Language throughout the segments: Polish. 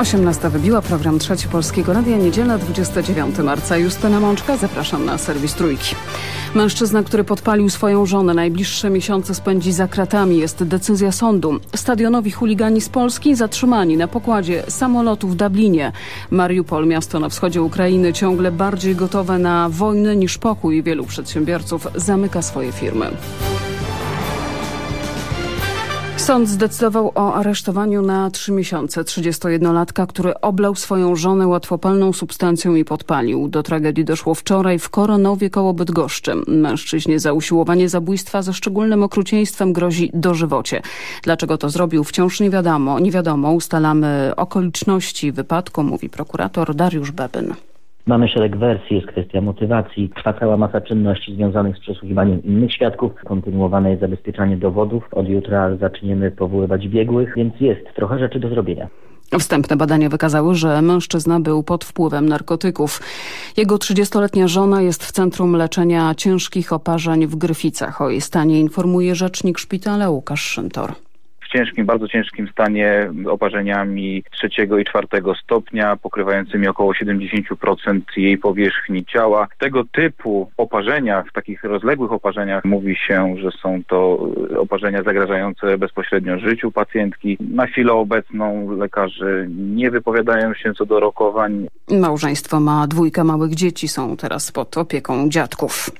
18 wybiła program Trzeci Polskiego Radia, niedziela 29 marca. Justyna Mączka, zapraszam na serwis Trójki. Mężczyzna, który podpalił swoją żonę, najbliższe miesiące spędzi za kratami. Jest decyzja sądu. Stadionowi chuligani z Polski zatrzymani na pokładzie samolotu w Dublinie. Mariupol, miasto na wschodzie Ukrainy, ciągle bardziej gotowe na wojnę niż pokój. Wielu przedsiębiorców zamyka swoje firmy. Sąd zdecydował o aresztowaniu na trzy miesiące 31-latka, który oblał swoją żonę łatwopalną substancją i podpalił. Do tragedii doszło wczoraj w Koronowie koło Bydgoszczy. Mężczyźnie za usiłowanie zabójstwa ze szczególnym okrucieństwem grozi dożywocie. Dlaczego to zrobił wciąż nie wiadomo. Nie wiadomo. Ustalamy okoliczności wypadku, mówi prokurator Dariusz Bebyn. Mamy szereg wersji, jest kwestia motywacji, trwa cała masa czynności związanych z przesłuchiwaniem innych świadków, kontynuowane jest zabezpieczanie dowodów, od jutra zaczniemy powoływać biegłych, więc jest trochę rzeczy do zrobienia. Wstępne badania wykazały, że mężczyzna był pod wpływem narkotyków. Jego 30-letnia żona jest w centrum leczenia ciężkich oparzeń w Gryficach. O jej stanie informuje rzecznik szpitala Łukasz Szyntor ciężkim, bardzo ciężkim stanie oparzeniami trzeciego i czwartego stopnia, pokrywającymi około 70% jej powierzchni ciała. Tego typu oparzenia, w takich rozległych oparzeniach mówi się, że są to oparzenia zagrażające bezpośrednio życiu pacjentki. Na chwilę obecną lekarze nie wypowiadają się co do rokowań. Małżeństwo ma dwójkę małych dzieci, są teraz pod opieką dziadków.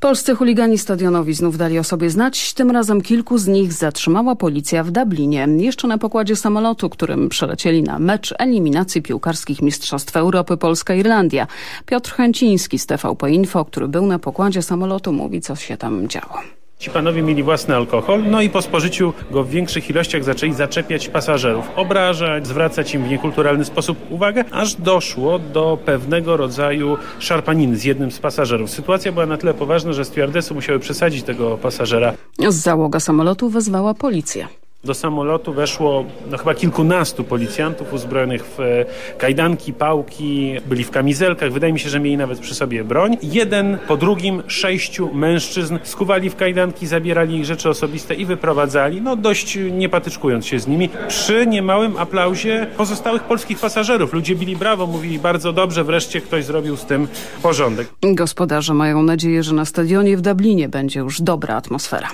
Polscy chuligani stadionowi znów dali o sobie znać. Tym razem kilku z nich zatrzymała policja w Dublinie. Jeszcze na pokładzie samolotu, którym przelecieli na mecz eliminacji piłkarskich Mistrzostw Europy Polska-Irlandia. Piotr Chęciński z TVP Info, który był na pokładzie samolotu, mówi co się tam działo. Ci panowie mieli własny alkohol, no i po spożyciu go w większych ilościach zaczęli zaczepiać pasażerów, obrażać, zwracać im w niekulturalny sposób uwagę, aż doszło do pewnego rodzaju szarpaniny z jednym z pasażerów. Sytuacja była na tyle poważna, że stewardesy musiały przesadzić tego pasażera. Z załoga samolotu wezwała policję. Do samolotu weszło no, chyba kilkunastu policjantów uzbrojonych w e, kajdanki, pałki, byli w kamizelkach, wydaje mi się, że mieli nawet przy sobie broń. Jeden po drugim sześciu mężczyzn skuwali w kajdanki, zabierali ich rzeczy osobiste i wyprowadzali, no dość nie patyczkując się z nimi, przy niemałym aplauzie pozostałych polskich pasażerów. Ludzie bili brawo, mówili bardzo dobrze, wreszcie ktoś zrobił z tym porządek. Gospodarze mają nadzieję, że na stadionie w Dublinie będzie już dobra atmosfera.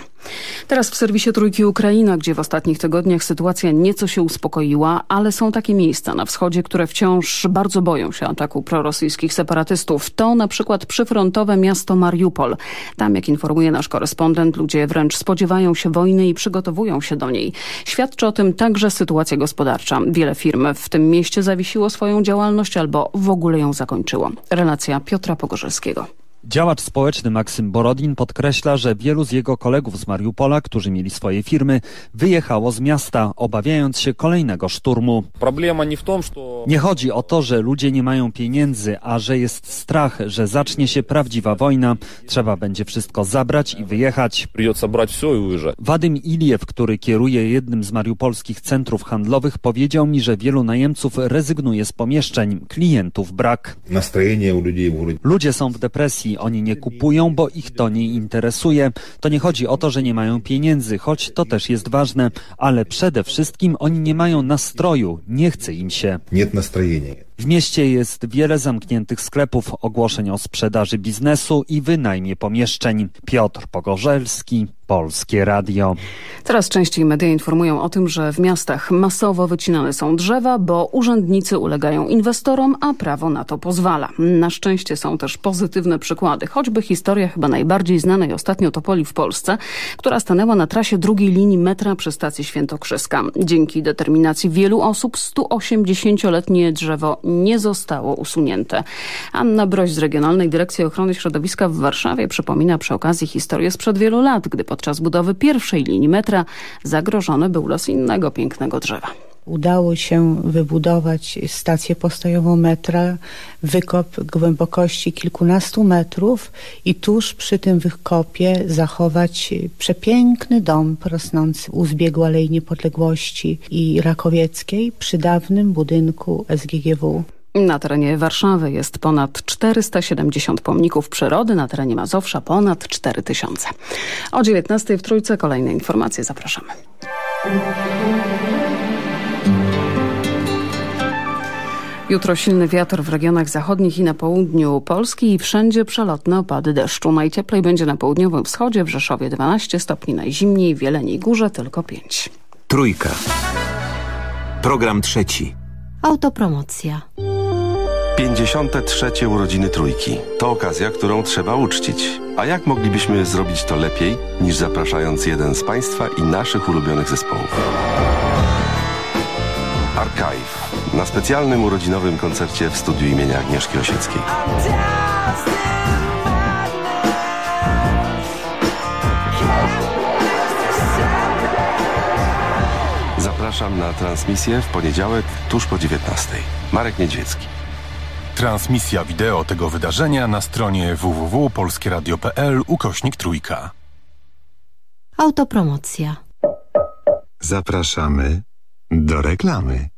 Teraz w serwisie Trójki Ukraina, gdzie w ostatnich tygodniach sytuacja nieco się uspokoiła, ale są takie miejsca na wschodzie, które wciąż bardzo boją się ataku prorosyjskich separatystów. To na przykład przyfrontowe miasto Mariupol. Tam, jak informuje nasz korespondent, ludzie wręcz spodziewają się wojny i przygotowują się do niej. Świadczy o tym także sytuacja gospodarcza. Wiele firm w tym mieście zawiesiło swoją działalność albo w ogóle ją zakończyło. Relacja Piotra Pogorzelskiego. Działacz społeczny Maksym Borodin podkreśla, że wielu z jego kolegów z Mariupola, którzy mieli swoje firmy, wyjechało z miasta, obawiając się kolejnego szturmu. Nie chodzi o to, że ludzie nie mają pieniędzy, a że jest strach, że zacznie się prawdziwa wojna. Trzeba będzie wszystko zabrać i wyjechać. Wadym Iliew, który kieruje jednym z mariupolskich centrów handlowych, powiedział mi, że wielu najemców rezygnuje z pomieszczeń. Klientów brak. Ludzie są w depresji oni nie kupują, bo ich to nie interesuje. To nie chodzi o to, że nie mają pieniędzy, choć to też jest ważne, ale przede wszystkim oni nie mają nastroju, nie chce im się. Nie nastrojenia. W mieście jest wiele zamkniętych sklepów, ogłoszeń o sprzedaży biznesu i wynajmie pomieszczeń. Piotr Pogorzelski, Polskie Radio. Coraz częściej media informują o tym, że w miastach masowo wycinane są drzewa, bo urzędnicy ulegają inwestorom, a prawo na to pozwala. Na szczęście są też pozytywne przykłady, choćby historia chyba najbardziej znanej ostatnio Topoli w Polsce, która stanęła na trasie drugiej linii metra przy stacji Świętokrzyska. Dzięki determinacji wielu osób 180-letnie drzewo nie zostało usunięte. Anna Broś z Regionalnej Dyrekcji Ochrony Środowiska w Warszawie przypomina przy okazji historię sprzed wielu lat, gdy podczas budowy pierwszej linii metra zagrożony był los innego pięknego drzewa udało się wybudować stację postojową metra, wykop głębokości kilkunastu metrów i tuż przy tym wykopie zachować przepiękny dom rosnący u zbiegu Alei Niepodległości i Rakowieckiej przy dawnym budynku SGGW. Na terenie Warszawy jest ponad 470 pomników przyrody, na terenie Mazowsza ponad 4000. O 19 w Trójce kolejne informacje zapraszamy. Jutro silny wiatr w regionach zachodnich i na południu Polski i wszędzie przelotne opady deszczu. Najcieplej będzie na południowym wschodzie, w Rzeszowie 12 stopni, najzimniej w Jeleniej Górze tylko 5. Trójka. Program trzeci. Autopromocja. 53. urodziny Trójki. To okazja, którą trzeba uczcić. A jak moglibyśmy zrobić to lepiej, niż zapraszając jeden z Państwa i naszych ulubionych zespołów? Archive. Na specjalnym urodzinowym koncercie w studiu imienia Agnieszki Osieckiej. Zapraszam na transmisję w poniedziałek tuż po 19. Marek Niedźwiecki. Transmisja wideo tego wydarzenia na stronie www.polskieradio.pl ukośnik trójka. Autopromocja. Zapraszamy do reklamy.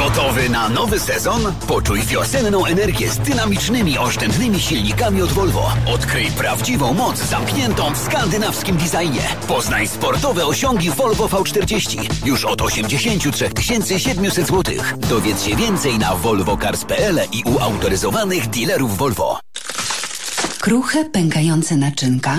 Gotowy na nowy sezon? Poczuj wiosenną energię z dynamicznymi, oszczędnymi silnikami od Volvo. Odkryj prawdziwą moc zamkniętą w skandynawskim designie. Poznaj sportowe osiągi Volvo V40 już od 83 700 zł. Dowiedz się więcej na volvocars.pl i u autoryzowanych dealerów Volvo. Kruche, pękające naczynka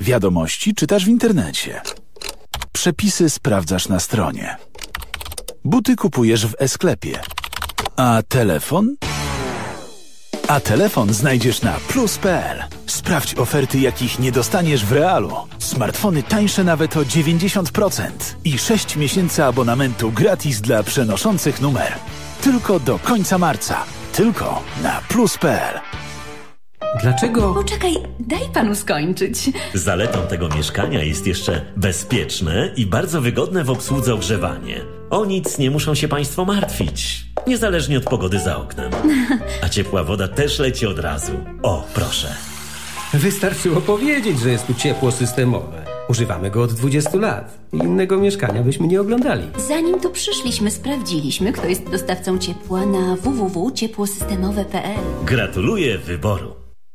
Wiadomości czytasz w internecie. Przepisy sprawdzasz na stronie. Buty kupujesz w e-sklepie. A telefon? A telefon znajdziesz na plus.pl. Sprawdź oferty, jakich nie dostaniesz w realu. Smartfony tańsze nawet o 90% i 6 miesięcy abonamentu gratis dla przenoszących numer. Tylko do końca marca. Tylko na plus.pl. Dlaczego? Poczekaj, daj panu skończyć. Zaletą tego mieszkania jest jeszcze bezpieczne i bardzo wygodne w obsłudze ogrzewanie. O nic nie muszą się państwo martwić. Niezależnie od pogody za oknem. A ciepła woda też leci od razu. O, proszę. Wystarczyło powiedzieć, że jest tu ciepło systemowe. Używamy go od 20 lat. Innego mieszkania byśmy nie oglądali. Zanim tu przyszliśmy, sprawdziliśmy, kto jest dostawcą ciepła na www.ciepłosystemowe.pl. Gratuluję wyboru.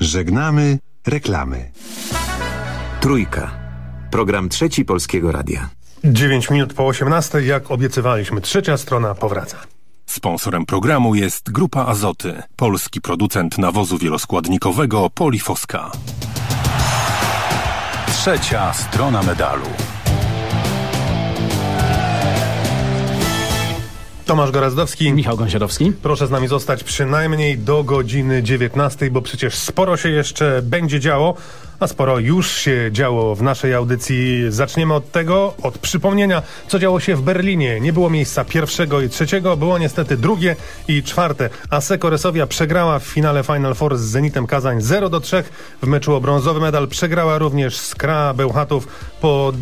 Żegnamy reklamy. Trójka. Program trzeci Polskiego Radia. 9 minut po 18, jak obiecywaliśmy, trzecia strona powraca. Sponsorem programu jest Grupa Azoty, polski producent nawozu wieloskładnikowego Polifoska. Trzecia strona medalu. Tomasz Gorazdowski. Michał Gąsiadowski. Proszę z nami zostać przynajmniej do godziny 19, bo przecież sporo się jeszcze będzie działo, a sporo już się działo w naszej audycji. Zaczniemy od tego, od przypomnienia, co działo się w Berlinie. Nie było miejsca pierwszego i trzeciego, było niestety drugie i czwarte. Aseko Resowia przegrała w finale Final Four z Zenitem Kazań 0 do 3. W meczu o brązowy medal przegrała również Skra Bełchatów po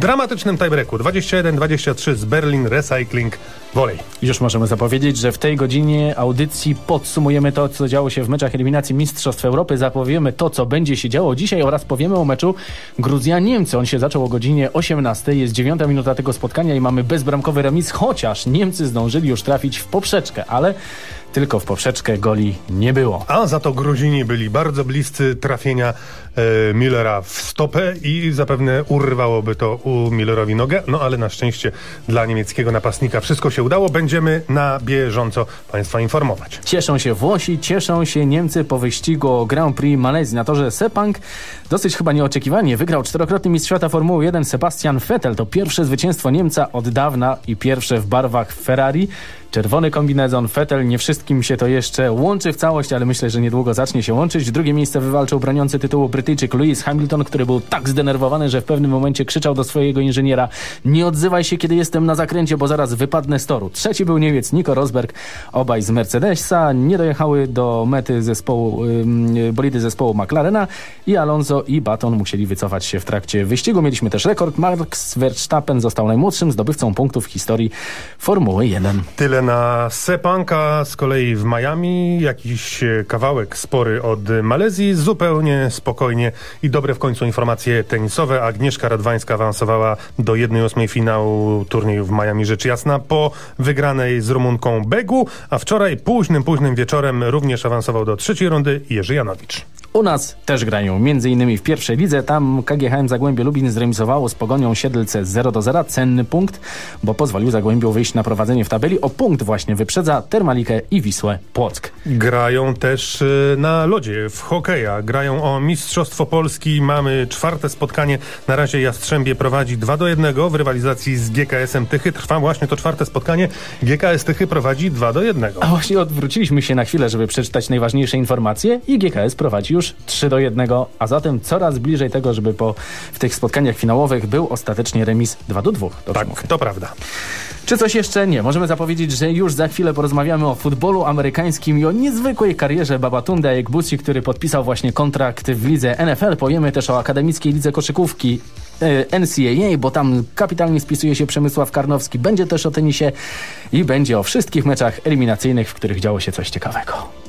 dramatycznym tiebreaku 21-23 z Berlin Recycling Volley. Już możemy zapowiedzieć, że w tej godzinie audycji podsumujemy to, co działo się w meczach eliminacji Mistrzostw Europy, zapowiemy to, co będzie się działo dzisiaj oraz powiemy o meczu Gruzja-Niemcy. On się zaczął o godzinie 18. Jest dziewiąta minuta tego spotkania i mamy bezbramkowy remis, chociaż Niemcy zdążyli już trafić w poprzeczkę, ale tylko w poprzeczkę goli nie było. A za to Gruzini byli bardzo bliscy trafienia e, Millera w stopę i zapewne urwałoby to u Millerowi nogę, no ale na szczęście dla niemieckiego napastnika wszystko się udało. Będziemy na bieżąco Państwa informować. Cieszą się Włosi, cieszą się Niemcy po wyścigu o Grand Prix Malezji. Na torze Sepang dosyć chyba nieoczekiwanie wygrał czterokrotny mistrz świata Formuły 1 Sebastian Vettel. To pierwsze zwycięstwo Niemca od dawna i pierwsze w barwach Ferrari. Czerwony kombinezon, Fetel, nie wszystkim się to jeszcze łączy w całość, ale myślę, że niedługo zacznie się łączyć. Drugie miejsce wywalczył broniący tytułu Brytyjczyk Lewis Hamilton, który był tak zdenerwowany, że w pewnym momencie krzyczał do swojego inżyniera nie odzywaj się, kiedy jestem na zakręcie, bo zaraz wypadnę z toru. Trzeci był Niemiec Nico Rosberg, obaj z Mercedesa. Nie dojechały do mety zespołu, ym, bolidy zespołu McLarena i Alonso i Baton musieli wycofać się w trakcie wyścigu. Mieliśmy też rekord. Max Verstappen został najmłodszym zdobywcą punktów w historii Formuły 1. Tyle na Sepanka, z kolei w Miami jakiś e, kawałek spory od Malezji, zupełnie spokojnie i dobre w końcu informacje tenisowe. Agnieszka Radwańska awansowała do 1-8 finału turnieju w Miami, rzecz jasna, po wygranej z Rumunką Begu, a wczoraj późnym, późnym wieczorem również awansował do trzeciej rundy Jerzy Janowicz. U nas też grają, między innymi w pierwszej lidze. Tam KGHM Zagłębie Lubin zremisowało z Pogonią Siedlce 0 do 0. Cenny punkt, bo pozwolił Zagłębiu wyjść na prowadzenie w tabeli. O punkt właśnie wyprzedza Termalikę i Wisłę Płock. Grają też y, na lodzie, w hokeja. Grają o Mistrzostwo Polski. Mamy czwarte spotkanie. Na razie Jastrzębie prowadzi 2 do 1 w rywalizacji z GKS-em Tychy. Trwa właśnie to czwarte spotkanie. GKS Tychy prowadzi 2 do 1. A właśnie odwróciliśmy się na chwilę, żeby przeczytać najważniejsze informacje i GKS prowadzi już 3 do 1, a zatem coraz bliżej tego, żeby po w tych spotkaniach finałowych był ostatecznie remis 2 do 2. Dobrze Tak, to prawda. Czy coś jeszcze? Nie. Możemy zapowiedzieć, że już za chwilę porozmawiamy o futbolu amerykańskim i o niezwykłej karierze Babatunde Ekbusi, który podpisał właśnie kontrakt w lidze NFL. Powiemy też o akademickiej lidze koszykówki e, NCAA, bo tam kapitalnie spisuje się Przemysław Karnowski. Będzie też o tenisie i będzie o wszystkich meczach eliminacyjnych, w których działo się coś ciekawego.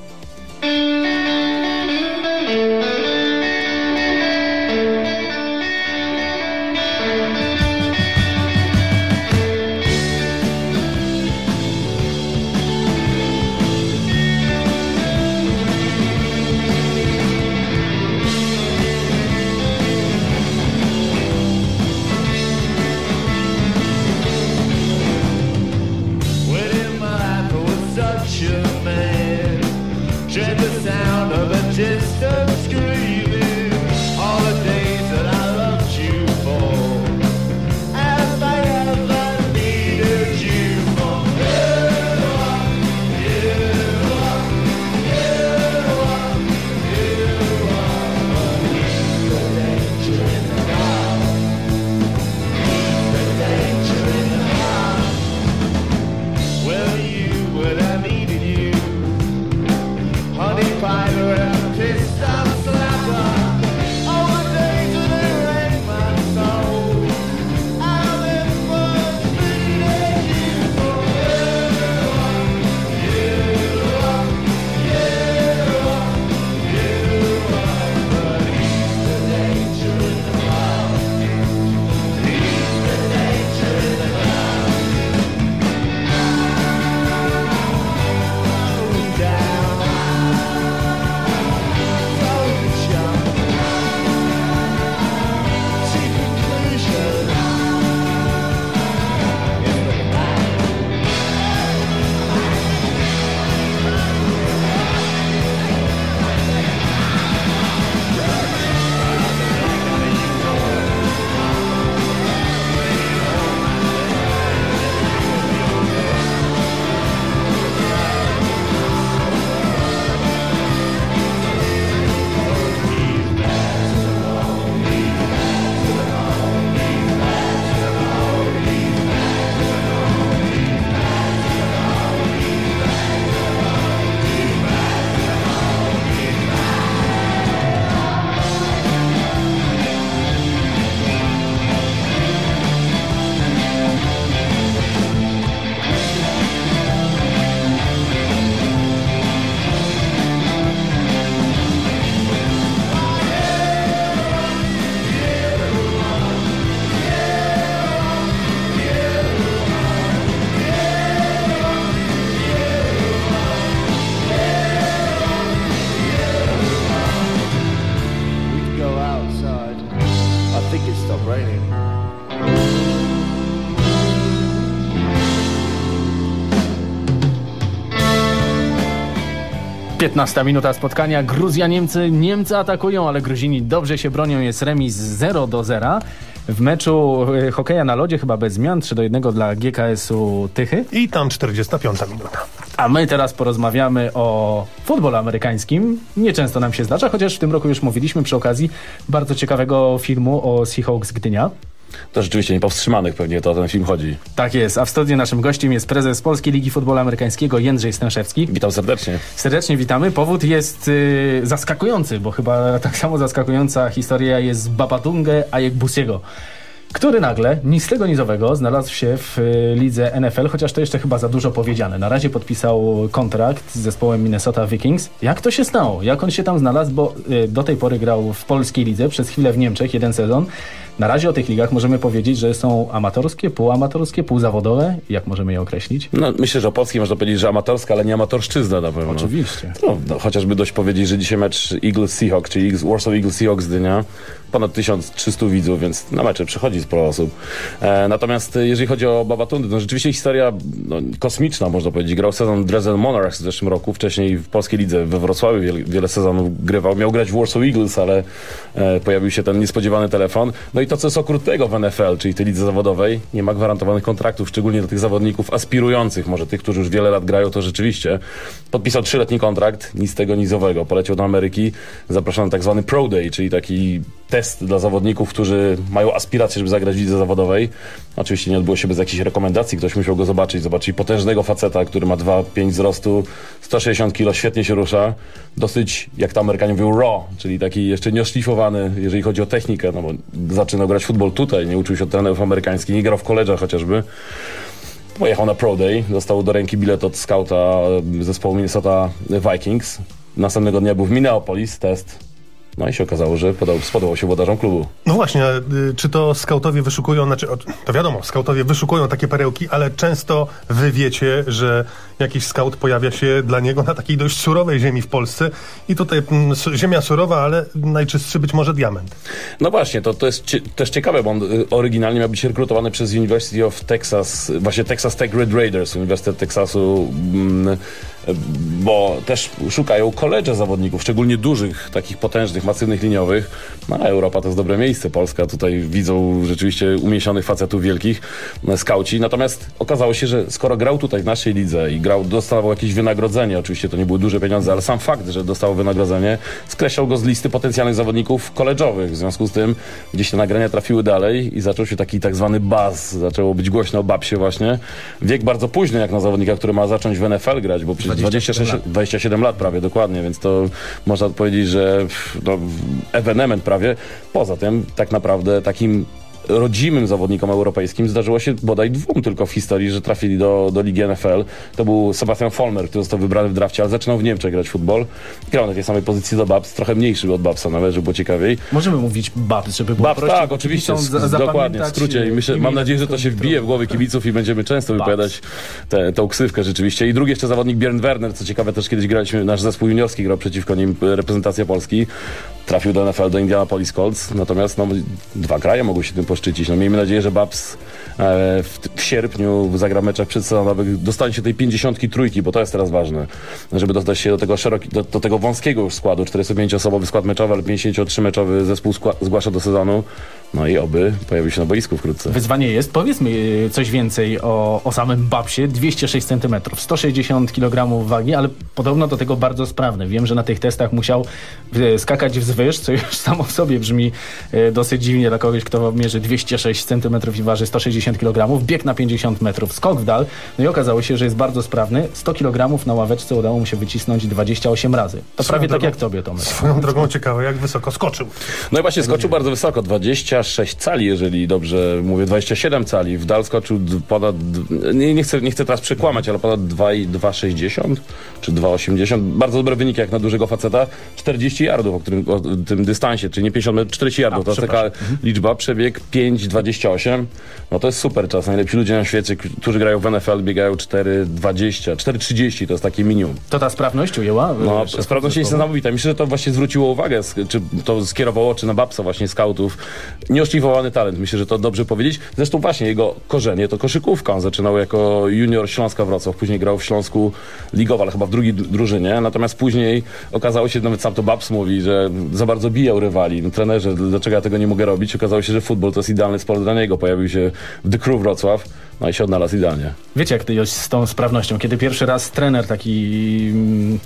15 minuta spotkania. Gruzja, Niemcy. Niemcy atakują, ale Gruzini dobrze się bronią. Jest remis 0 do 0. w meczu y, hokeja na lodzie, chyba bez zmian, 3 do 1 dla GKS-u Tychy. I tam 45 minuta. A my teraz porozmawiamy o futbolu amerykańskim. Nieczęsto nam się zdarza, chociaż w tym roku już mówiliśmy przy okazji bardzo ciekawego filmu o Seahawks Gdynia. To rzeczywiście niepowstrzymanych pewnie to o ten film chodzi. Tak jest, a w studiu naszym gościem jest prezes Polskiej Ligi Futbolu Amerykańskiego Jędrzej Stęszewski. Witam serdecznie. Serdecznie witamy. Powód jest y, zaskakujący, bo chyba tak samo zaskakująca historia jest z Babatunge Ayekbusiego który nagle, nic z tego nizowego, znalazł się w y, lidze NFL, chociaż to jeszcze chyba za dużo powiedziane. Na razie podpisał kontrakt z zespołem Minnesota Vikings. Jak to się stało? Jak on się tam znalazł? Bo y, do tej pory grał w polskiej lidze, przez chwilę w Niemczech, jeden sezon. Na razie o tych ligach możemy powiedzieć, że są amatorskie, półamatorskie, półzawodowe. Jak możemy je określić? No, myślę, że o polskiej można powiedzieć, że amatorska, ale nie amatorszczyzna na pewno. Oczywiście. No, no, chociażby dość powiedzieć, że dzisiaj mecz Eagles Seahawks, czyli Warsaw Eagles Seahawks Gdynia, ponad 1300 widzów, więc na mecze przychodzi sporo osób. E, natomiast e, jeżeli chodzi o Babatundy, no rzeczywiście historia no, kosmiczna, można powiedzieć. Grał sezon Dresden Monarchs w zeszłym roku, wcześniej w polskiej lidze we Wrocławiu wiele, wiele sezonów grywał. Miał grać w Warsaw Eagles, ale e, pojawił się ten niespodziewany telefon. No i to, co jest okrutnego w NFL, czyli tej lidze zawodowej, nie ma gwarantowanych kontraktów, szczególnie do tych zawodników aspirujących, może tych, którzy już wiele lat grają, to rzeczywiście. Podpisał trzyletni kontrakt, nic tego nizowego. Poleciał do Ameryki, zapraszano na tak zwany Pro Day, czyli taki test dla zawodników, którzy mają aspiracje, żeby zagrać w lidze zawodowej. Oczywiście nie odbyło się bez jakichś rekomendacji, ktoś musiał go zobaczyć. Zobaczyć potężnego faceta, który ma 2,5 wzrostu, 160 kg, świetnie się rusza. Dosyć, jak to Amerykanie mówią, raw, czyli taki jeszcze nieoszlifowany, jeżeli chodzi o technikę, no bo zaczynał grać futbol tutaj, nie uczył się od trenerów amerykańskich, nie grał w koleżach chociażby. Pojechał na Pro Day, dostał do ręki bilet od skauta zespołu Minnesota Vikings. Następnego dnia był w Minneapolis, test no i się okazało, że spodobał się włodarzom klubu. No właśnie, y, czy to skautowie wyszukują, znaczy, to wiadomo, skautowie wyszukują takie perełki, ale często wy wiecie, że jakiś skaut pojawia się dla niego na takiej dość surowej ziemi w Polsce i tutaj mm, ziemia surowa, ale najczystszy być może diament. No właśnie, to, to jest też ciekawe, bo on y, oryginalnie miał być rekrutowany przez University of Texas, właśnie Texas Tech Red Raiders, Uniwersytet Teksasu, mm, bo też szukają koledże zawodników, szczególnie dużych, takich potężnych, masywnych liniowych. No Europa to jest dobre miejsce. Polska tutaj widzą rzeczywiście umiesionych facetów wielkich, no, skauci. Natomiast okazało się, że skoro grał tutaj w naszej lidze i grał, dostawał jakieś wynagrodzenie, oczywiście to nie były duże pieniądze, ale sam fakt, że dostał wynagrodzenie, skreślał go z listy potencjalnych zawodników koledżowych. W związku z tym gdzieś te nagrania trafiły dalej i zaczął się taki tak zwany buzz. Zaczęło być głośno o Babsie właśnie. Wiek bardzo późny jak na zawodnika, który ma zacząć w NFL grać, bo przecież 26, 27 lat prawie, dokładnie, więc to można powiedzieć, że no, ewenement prawie. Poza tym tak naprawdę takim rodzimym zawodnikom europejskim zdarzyło się bodaj dwóm tylko w historii, że trafili do, do Ligi NFL. To był Sebastian Vollmer, który został wybrany w drafcie, ale zaczynał w Niemczech grać futbol. Grał na tej samej pozycji do Babs, trochę mniejszy od Babsa nawet, żeby było ciekawiej. Możemy mówić Babs, żeby było Babs, tak, oczywiście, z, dokładnie, w skrócie. I myślę, mam nadzieję, że to się wbije w głowy kibiców i będziemy często Babs. wypowiadać tę te, ksywkę rzeczywiście. I drugi jeszcze zawodnik Björn Werner, co ciekawe, też kiedyś graliśmy, nasz zespół juniorski grał przeciwko nim reprezentacja Polski. Trafił do NFL, do Indianapolis Colts, natomiast no, dwa kraje mogły się tym poszczycić. No, miejmy nadzieję, że Babs w, w, sierpniu zagra meczach przedsezonowych, dostanie się tej 53 trójki, bo to jest teraz ważne, żeby dostać się do tego szeroki, do, do tego wąskiego już składu, 45-osobowy skład meczowy, ale 53-meczowy zespół zgłasza do sezonu. No i oby pojawił się na boisku wkrótce. Wyzwanie jest. Powiedzmy e, coś więcej o, o samym Babsie. 206 cm, 160 kg wagi, ale podobno do tego bardzo sprawny. Wiem, że na tych testach musiał e, skakać wzwyż, co już samo w sobie brzmi dosyć dziwnie dla kogoś, kto mierzy 206 cm i waży 160 kg, bieg na 50 metrów, skok w dal. No i okazało się, że jest bardzo sprawny. 100 kg na ławeczce udało mu się wycisnąć 28 razy. To swoją prawie drogą, tak jak tobie, Tomek. Swoją drogą ciekawe, jak wysoko skoczył. No i właśnie skoczył bardzo wysoko, 26 cali, jeżeli dobrze mówię, 27 cali. W dal skoczył ponad, nie, nie, chcę, nie chcę teraz przekłamać, ale ponad 2,60 czy 2,80. Bardzo dobre wyniki jak na dużego faceta. 40 yardów, o, którym, o tym dystansie, czyli nie 50 metrów, 40 yardów. A, to jest taka mhm. liczba, przebieg 5,28. No to jest jest super czas. Najlepsi ludzie na świecie, którzy grają w NFL, biegają 4,20, 4,30 to jest takie minimum. To ta sprawność ujęła? No, sprawność jest niesamowita. Myślę, że to właśnie zwróciło uwagę, czy to skierowało oczy na Babsa właśnie scoutów. Nieoszlifowany talent, myślę, że to dobrze powiedzieć. Zresztą właśnie jego korzenie to koszykówka. On zaczynał jako junior Śląska Wrocław, później grał w Śląsku Ligowa, ale chyba w drugiej dru- drużynie. Natomiast później okazało się, nawet sam to Babs mówi, że za bardzo bijał rywali. No, trenerze, dlaczego ja tego nie mogę robić? Okazało się, że futbol to jest idealny sport dla niego. Pojawił się w The Crew Wrocław, no i się odnalazł idealnie. Wiecie, jak to jest z tą sprawnością? Kiedy pierwszy raz trener taki, mm,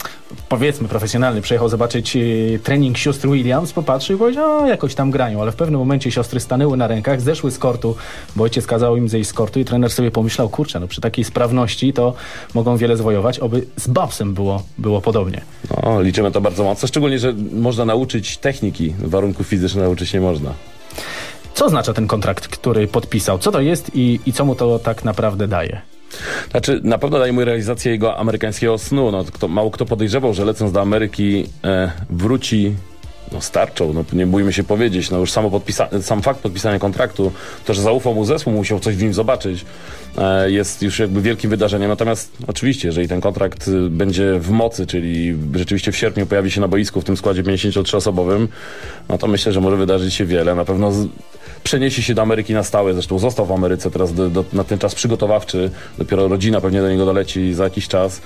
powiedzmy, profesjonalny przyjechał zobaczyć e, trening sióstr Williams, popatrzył i powiedział, o, jakoś tam grają, ale w pewnym momencie siostry stanęły na rękach, zeszły z kortu, bo ojciec kazał im zejść z kortu i trener sobie pomyślał, kurczę, no przy takiej sprawności to mogą wiele zwojować, oby z Babsem było, było podobnie. No, liczymy to bardzo mocno, szczególnie, że można nauczyć techniki, warunków fizycznych nauczyć nie można. Co oznacza ten kontrakt, który podpisał? Co to jest i, i co mu to tak naprawdę daje? Znaczy, na pewno daje mu realizację jego amerykańskiego snu. No, kto, mało kto podejrzewał, że lecąc do Ameryki e, wróci no, starczą, no, nie bójmy się powiedzieć. No, już samo podpisa- sam fakt podpisania kontraktu, to, że zaufał mu zespół, musiał coś w nim zobaczyć, e, jest już jakby wielkim wydarzeniem. Natomiast oczywiście, jeżeli ten kontrakt y, będzie w mocy, czyli rzeczywiście w sierpniu pojawi się na boisku w tym składzie 53-osobowym, no to myślę, że może wydarzyć się wiele. Na pewno z, przeniesie się do Ameryki na stałe, zresztą został w Ameryce teraz do, do, na ten czas przygotowawczy, dopiero rodzina pewnie do niego doleci za jakiś czas.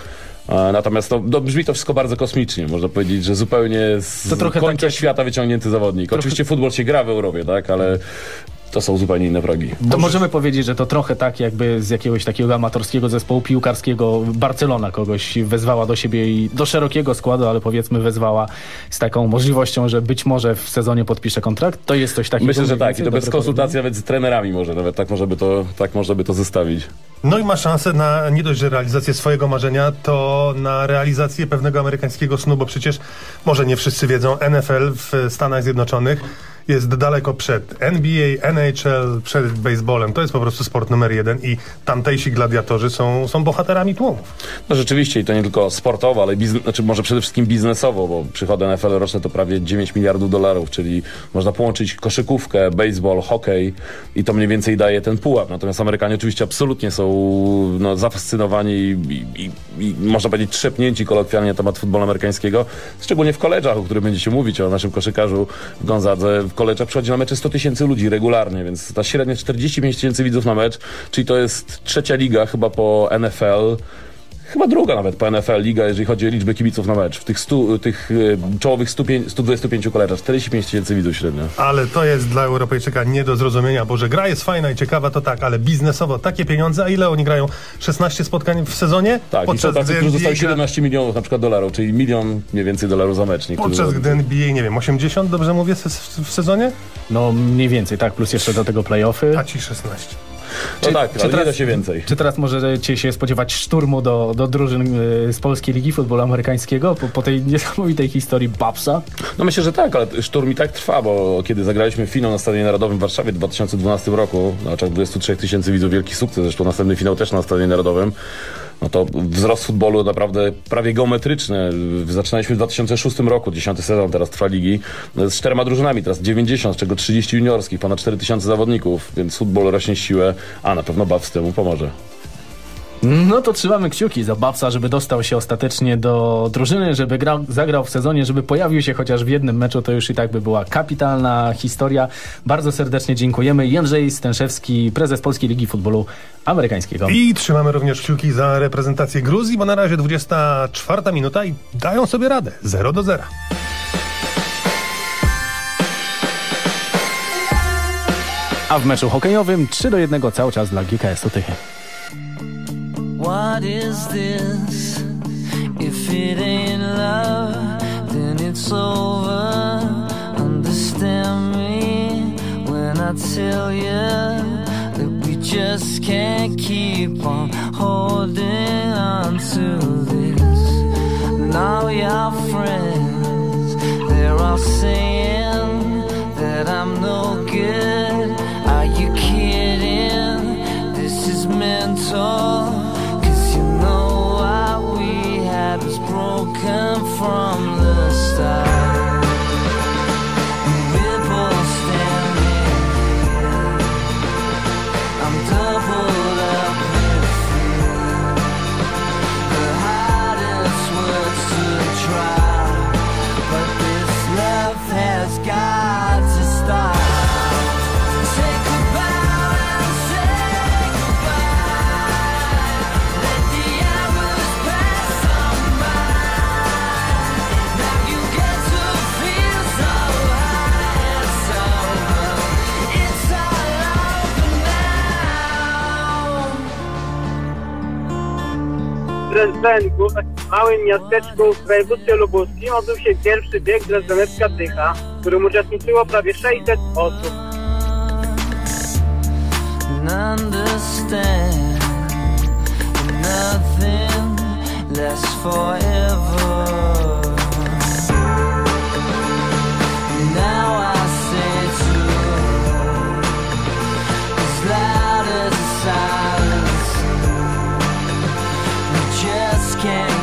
Natomiast to, to brzmi to wszystko bardzo kosmicznie. Można powiedzieć, że zupełnie z końca świata wyciągnięty zawodnik. Trochę- Oczywiście futbol się gra w Europie, tak, ale to są zupełnie inne progi. To możemy powiedzieć, że to trochę tak jakby z jakiegoś takiego amatorskiego zespołu piłkarskiego Barcelona kogoś wezwała do siebie i do szerokiego składu, ale powiedzmy wezwała z taką możliwością, że być może w sezonie podpisze kontrakt. To jest coś takiego. Myślę, że tak. I to bez konsultacji nawet z trenerami może nawet tak można by to, tak można by to zestawić. No i ma szansę na nie dość, że realizację swojego marzenia, to na realizację pewnego amerykańskiego snu, bo przecież, może nie wszyscy wiedzą, NFL w Stanach Zjednoczonych jest daleko przed NBA, NHL, przed baseballem. To jest po prostu sport numer jeden i tamtejsi gladiatorzy są, są bohaterami tłumów. No rzeczywiście i to nie tylko sportowo, ale znaczy może przede wszystkim biznesowo, bo przychody NFL roczne to prawie 9 miliardów dolarów, czyli można połączyć koszykówkę, baseball, hokej i to mniej więcej daje ten pułap. Natomiast Amerykanie oczywiście absolutnie są no, zafascynowani i, i, i, można powiedzieć trzepnięci kolokwialnie na temat futbolu amerykańskiego, szczególnie w koleżach, o których będziecie mówić, o naszym koszykarzu w Gonzadze. Koleżach przychodzi na mecze 100 tysięcy ludzi regularnie, więc ta średnia 45 tysięcy widzów na mecz, czyli to jest trzecia liga chyba po NFL. Chyba druga nawet po NFL liga, jeżeli chodzi o liczbę kibiców na mecz. W tych, stu, tych e, czołowych 105, 125 kolejach 45 tysięcy widzów średnio. Ale to jest dla Europejczyka nie do zrozumienia, bo że gra jest fajna i ciekawa, to tak, ale biznesowo takie pieniądze, a ile oni grają? 16 spotkań w sezonie? Tak, i są tacy, gdy którzy dostali NBA gra- 17 milionów na przykład dolarów, czyli milion mniej więcej dolarów za mecz. Podczas gdy NBA, nie wiem, 80, dobrze mówię, w sezonie? No mniej więcej, tak, plus jeszcze do tego playoffy. A ci 16. No tak, ale nie da się więcej. Czy teraz możecie się spodziewać szturmu do, do drużyn y, z Polskiej Ligi Futbolu Amerykańskiego po, po tej niesamowitej historii Babsa? No myślę, że tak, ale szturm i tak trwa, bo kiedy zagraliśmy finał na Stadionie Narodowym w Warszawie w 2012 roku, na oczach 23 tysięcy widzów, wielki sukces, zresztą następny finał też na Stadionie Narodowym, no to wzrost futbolu naprawdę prawie geometryczny. Zaczynaliśmy w 2006 roku, 10 sezon teraz trwa ligi, z czterema drużynami, teraz 90, z czego 30 juniorskich, ponad 4 tysiące zawodników, więc futbol rośnie siłę, a na pewno Babs temu pomoże. No to trzymamy kciuki za Babsa, żeby dostał się ostatecznie do drużyny, żeby grał, zagrał w sezonie, żeby pojawił się chociaż w jednym meczu, to już i tak by była kapitalna historia. Bardzo serdecznie dziękujemy. Jędrzej Stęszewski, prezes Polskiej Ligi Futbolu Amerykańskiego. I trzymamy również kciuki za reprezentację Gruzji, bo na razie 24 minuta i dają sobie radę. 0 do 0. A w meczu hokejowym 3 do 1 cały czas dla GKS-u Tychy. What is this? If it ain't love, then it's over. Understand me when I tell you that we just can't keep on holding on to this. Now we are friends, they're all saying that I'm no good. Are you kidding? This is mental. Was broken from the start. Dresdenku, takim małym miasteczku w województwie lubuskim, odbył się pierwszy bieg Dresdenecka Tycha, w którym uczestniczyło prawie 600 osób. and understand nothing lasts forever. Can't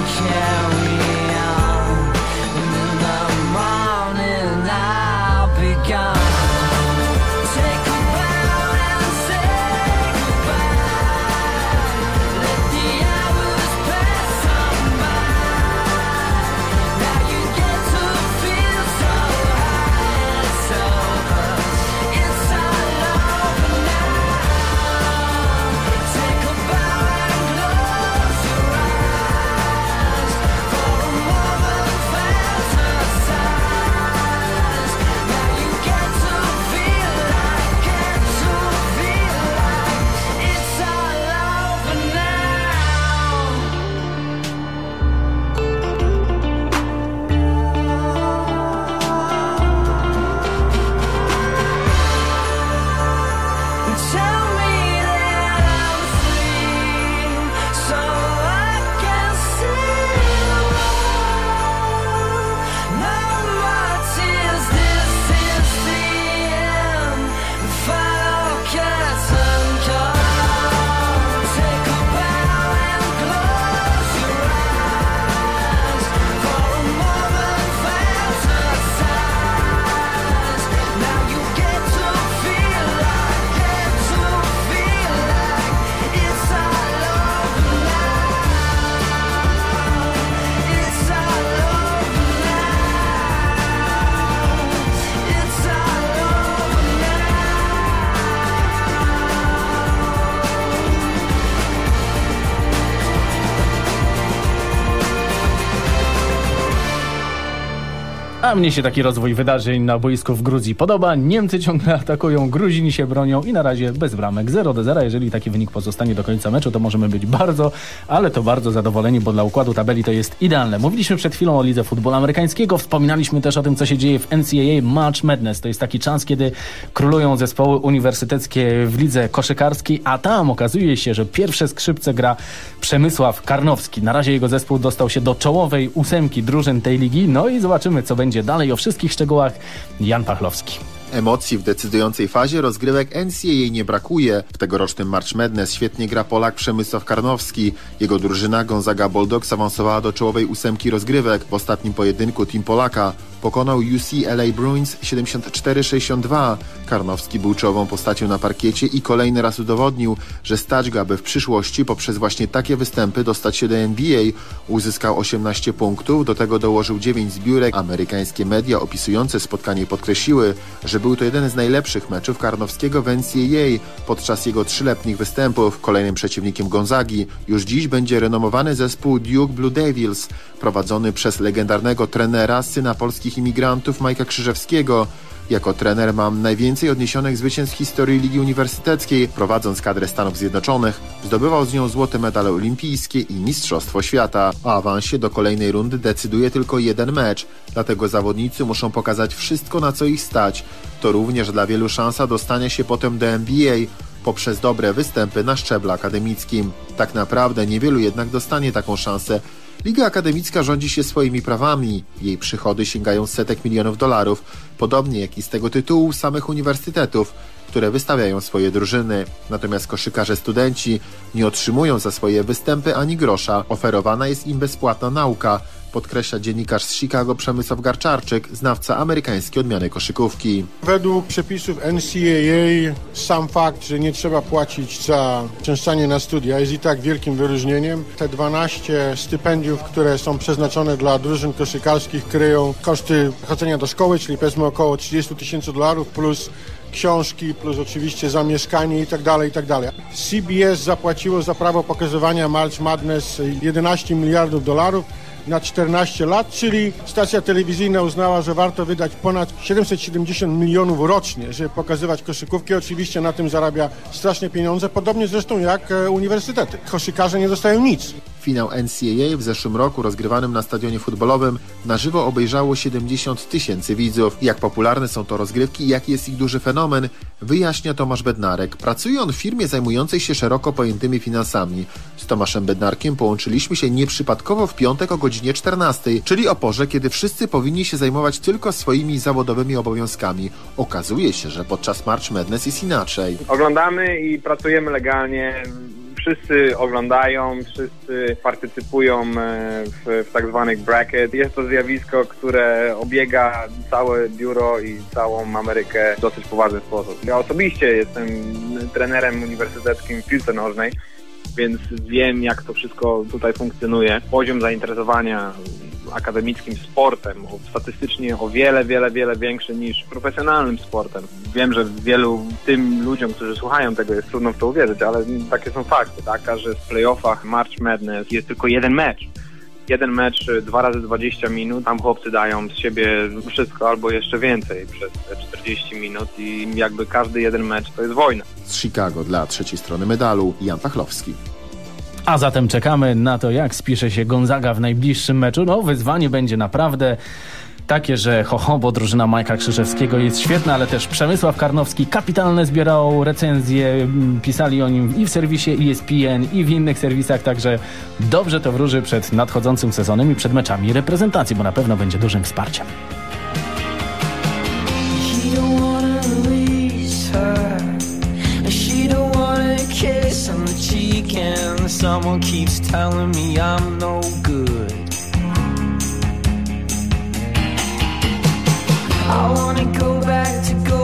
Mnie się taki rozwój wydarzeń na boisku w Gruzji podoba. Niemcy ciągle atakują, Gruzini się bronią i na razie bez bramek 0 do 0. Jeżeli taki wynik pozostanie do końca meczu, to możemy być bardzo, ale to bardzo zadowoleni, bo dla układu tabeli to jest idealne. Mówiliśmy przed chwilą o lidze futbolu amerykańskiego, wspominaliśmy też o tym, co się dzieje w NCAA March Madness. To jest taki czas, kiedy królują zespoły uniwersyteckie w lidze koszykarskiej, a tam okazuje się, że pierwsze skrzypce gra Przemysław Karnowski. Na razie jego zespół dostał się do czołowej ósemki drużyn tej ligi. No i zobaczymy, co będzie dalej. O wszystkich szczegółach Jan Pachlowski. Emocji w decydującej fazie rozgrywek NCAA nie brakuje. W tegorocznym March Madness świetnie gra Polak Przemysław Karnowski. Jego drużyna Gonzaga Bulldogs awansowała do czołowej ósemki rozgrywek. W ostatnim pojedynku Team Polaka pokonał UCLA Bruins 74-62. Karnowski był czołową postacią na parkiecie i kolejny raz udowodnił, że stać go, aby w przyszłości poprzez właśnie takie występy dostać się do NBA. Uzyskał 18 punktów, do tego dołożył 9 zbiórek. Amerykańskie media opisujące spotkanie podkreśliły, że był to jeden z najlepszych meczów Karnowskiego w NCAA podczas jego trzyletnich występów. Kolejnym przeciwnikiem Gonzagi już dziś będzie renomowany zespół Duke Blue Devils, prowadzony przez legendarnego trenera, syna polskich imigrantów Majka Krzyżewskiego. Jako trener mam najwięcej odniesionych zwycięstw historii Ligi Uniwersyteckiej. Prowadząc kadrę Stanów Zjednoczonych, zdobywał z nią złote medale olimpijskie i Mistrzostwo Świata. O awansie do kolejnej rundy decyduje tylko jeden mecz, dlatego zawodnicy muszą pokazać wszystko, na co ich stać. To również dla wielu szansa dostania się potem do NBA poprzez dobre występy na szczeblu akademickim. Tak naprawdę niewielu jednak dostanie taką szansę. Liga akademicka rządzi się swoimi prawami. Jej przychody sięgają setek milionów dolarów, podobnie jak i z tego tytułu samych uniwersytetów, które wystawiają swoje drużyny. Natomiast koszykarze studenci nie otrzymują za swoje występy ani grosza. Oferowana jest im bezpłatna nauka, podkreśla dziennikarz z Chicago Przemysław Garczarczyk, znawca amerykańskiej odmiany koszykówki. Według przepisów NCAA sam fakt, że nie trzeba płacić za częszczanie na studia jest i tak wielkim wyróżnieniem. Te 12 stypendiów, które są przeznaczone dla drużyn koszykarskich kryją koszty chodzenia do szkoły, czyli powiedzmy około 30 tysięcy dolarów plus książki, plus oczywiście za mieszkanie i tak dalej, i tak dalej. CBS zapłaciło za prawo pokazywania March Madness 11 miliardów dolarów na 14 lat, czyli stacja telewizyjna uznała, że warto wydać ponad 770 milionów rocznie, żeby pokazywać koszykówki. Oczywiście na tym zarabia straszne pieniądze, podobnie zresztą jak e, uniwersytety. Koszykarze nie dostają nic. Finał NCAA w zeszłym roku rozgrywanym na stadionie futbolowym na żywo obejrzało 70 tysięcy widzów. Jak popularne są to rozgrywki i jaki jest ich duży fenomen, wyjaśnia Tomasz Bednarek. Pracuje on w firmie zajmującej się szeroko pojętymi finansami. Z Tomaszem Bednarkiem połączyliśmy się nieprzypadkowo w piątek o godzinie 14, czyli o porze, kiedy wszyscy powinni się zajmować tylko swoimi zawodowymi obowiązkami. Okazuje się, że podczas March Madness jest inaczej. Oglądamy i pracujemy legalnie. Wszyscy oglądają, wszyscy partycypują e, w, w tak zwanych bracket. Jest to zjawisko, które obiega całe biuro i całą Amerykę w dosyć poważny sposób. Ja osobiście jestem trenerem uniwersyteckim w piłce nożnej, więc wiem jak to wszystko tutaj funkcjonuje. Poziom zainteresowania akademickim sportem, statystycznie o wiele, wiele, wiele większy niż profesjonalnym sportem. Wiem, że wielu tym ludziom, którzy słuchają tego jest trudno w to uwierzyć, ale takie są fakty, tak? Że w playoffach March Madness jest tylko jeden mecz. Jeden mecz, dwa razy 20 minut, tam chłopcy dają z siebie wszystko albo jeszcze więcej przez te 40 minut i jakby każdy jeden mecz to jest wojna. Z Chicago dla trzeciej strony medalu Jan Pachlowski. A zatem czekamy na to, jak spisze się Gonzaga w najbliższym meczu. No, wyzwanie będzie naprawdę takie, że ho, bo drużyna Majka Krzyżewskiego jest świetna, ale też Przemysław Karnowski kapitalne zbierał recenzje, m, pisali o nim i w serwisie ESPN, i w innych serwisach, także dobrze to wróży przed nadchodzącym sezonem i przed meczami reprezentacji, bo na pewno będzie dużym wsparciem. Kiss on the cheek, and someone keeps telling me I'm no good. I wanna go back to go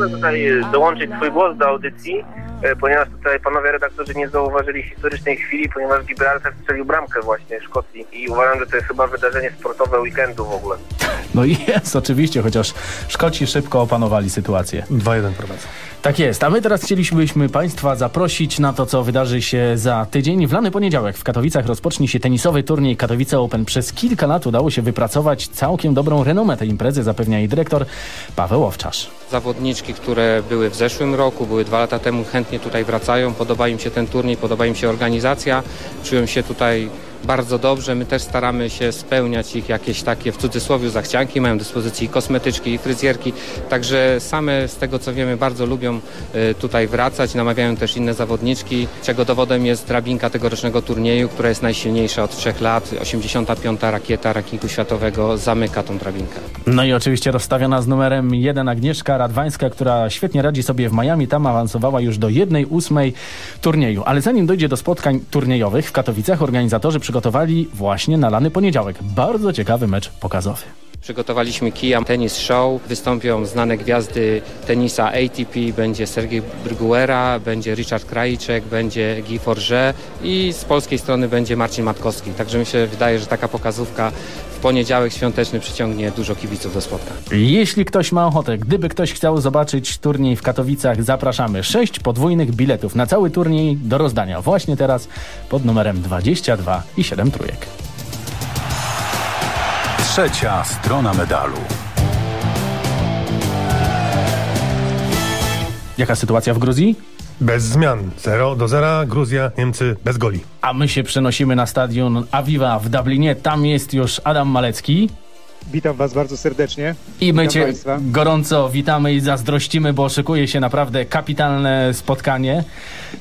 Chciałbym tutaj e, dołączyć swój głos do audycji, e, ponieważ tutaj panowie redaktorzy nie zauważyli historycznej chwili, ponieważ Gibraltar strzelił bramkę właśnie Szkocji i uważam, że to jest chyba wydarzenie sportowe weekendu w ogóle. No i jest oczywiście, chociaż Szkoci szybko opanowali sytuację. 2-1 prowadzą. Tak jest, a my teraz chcielibyśmy Państwa zaprosić na to, co wydarzy się za tydzień. W lany poniedziałek w Katowicach rozpocznie się tenisowy turniej Katowice Open. Przez kilka lat udało się wypracować całkiem dobrą renomę tej imprezy, zapewnia jej dyrektor Paweł Owczarz. Zawodniczki, które były w zeszłym roku, były dwa lata temu, chętnie tutaj wracają. Podoba im się ten turniej, podoba im się organizacja. Czują się tutaj bardzo dobrze. My też staramy się spełniać ich jakieś takie w cudzysłowie zachcianki. Mają do dyspozycji i kosmetyczki, i fryzjerki. Także same z tego co wiemy bardzo lubią y, tutaj wracać. Namawiają też inne zawodniczki, czego dowodem jest drabinka tegorocznego turnieju, która jest najsilniejsza od trzech lat. 85. rakieta rankingu światowego zamyka tą drabinkę. No i oczywiście rozstawiona z numerem 1 Agnieszka Radwańska, która świetnie radzi sobie w Miami. Tam awansowała już do 1-8 turnieju. Ale zanim dojdzie do spotkań turniejowych w Katowicach, organizatorzy przygotowali właśnie na lany poniedziałek bardzo ciekawy mecz pokazowy. Przygotowaliśmy Kia Tennis Show. Wystąpią znane gwiazdy tenisa ATP. Będzie Sergiej Bryguera, będzie Richard Krajicek, będzie Guy Forget i z polskiej strony będzie Marcin Matkowski. Także mi się wydaje, że taka pokazówka poniedziałek świąteczny przyciągnie dużo kibiców do spotkań. Jeśli ktoś ma ochotę, gdyby ktoś chciał zobaczyć turniej w Katowicach, zapraszamy. Sześć podwójnych biletów na cały turniej do rozdania właśnie teraz pod numerem 22 i 7 trójek. Trzecia strona medalu. Jaka sytuacja w Gruzji? Bez zmian. 0 do 0. Gruzja, Niemcy bez goli. A my się przenosimy na stadion Aviva w Dublinie. Tam jest już Adam Malecki. Witam Was bardzo serdecznie. I my Witam Cię Państwa. gorąco witamy i zazdrościmy, bo szykuje się naprawdę kapitalne spotkanie.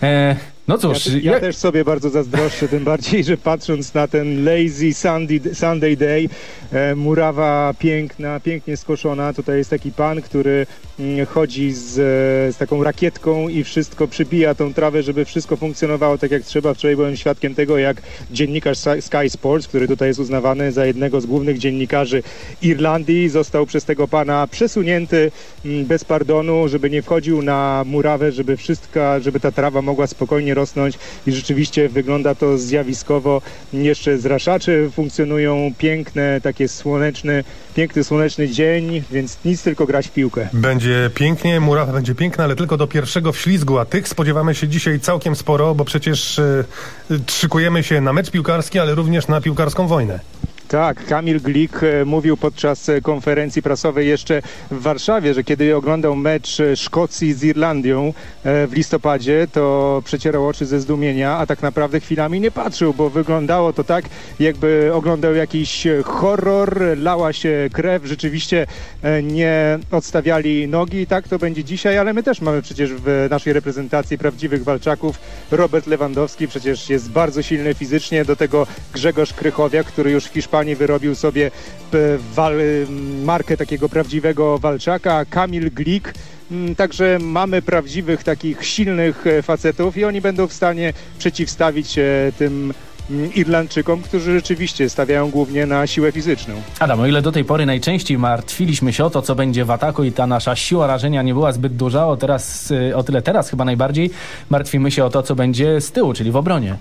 E, no cóż, ja, te- ja jak- też sobie bardzo zazdroszczę, tym bardziej, że patrząc na ten lazy Sunday, Sunday day, e, murawa piękna, pięknie skoszona. Tutaj jest taki pan, który mm, chodzi z, e, z taką rakietką i wszystko przybija tą trawę, żeby wszystko funkcjonowało tak jak trzeba. Wczoraj byłem świadkiem tego, jak dziennikarz Sky Sports, który tutaj jest uznawany za jednego z głównych dziennikarzy Irlandii, został przez tego pana przesunięty mm, bez pardonu, żeby nie wchodził na murawę, żeby wszystka, żeby ta trawa mogła spokojnie rosnąć i rzeczywiście wygląda to zjawiskowo. Jeszcze zraszacze funkcjonują, piękne, takie słoneczny, piękny słoneczny dzień, więc nic tylko grać w piłkę. Będzie pięknie, murawa będzie piękna, ale tylko do pierwszego wślizgu, a tych spodziewamy się dzisiaj całkiem sporo, bo przecież e, szykujemy się na mecz piłkarski, ale również na piłkarską wojnę. Tak, Kamil Glik e, mówił podczas e, konferencji prasowej jeszcze w Warszawie, że kiedy oglądał mecz e, Szkocji z Irlandią w listopadzie, to przecierał oczy ze zdumienia, a tak naprawdę chwilami nie patrzył, bo wyglądało to tak, jakby oglądał jakiś horror, lała się krew, rzeczywiście nie odstawiali nogi. Tak to będzie dzisiaj, ale my też mamy przecież w naszej reprezentacji prawdziwych walczaków. Robert Lewandowski przecież jest bardzo silny fizycznie, do tego Grzegorz Krychowiak, który już w Hiszpanii wyrobił sobie e, markę takiego prawdziwego walczaka, Kamil Glik. Mm, Także mamy prawdziwych takich silnych e, facetów i oni będą w stanie przeciwstawić się tym mm, Irlandczykom, którzy rzeczywiście stawiają głównie na siłę fizyczną. Adam, o ile do tej pory najczęściej martwiliśmy się o to, co będzie w ataku i ta nasza siła rażenia nie była zbyt duża, o, teraz, y, o tyle teraz chyba najbardziej martwimy się o to, co będzie z tyłu, czyli w obronie.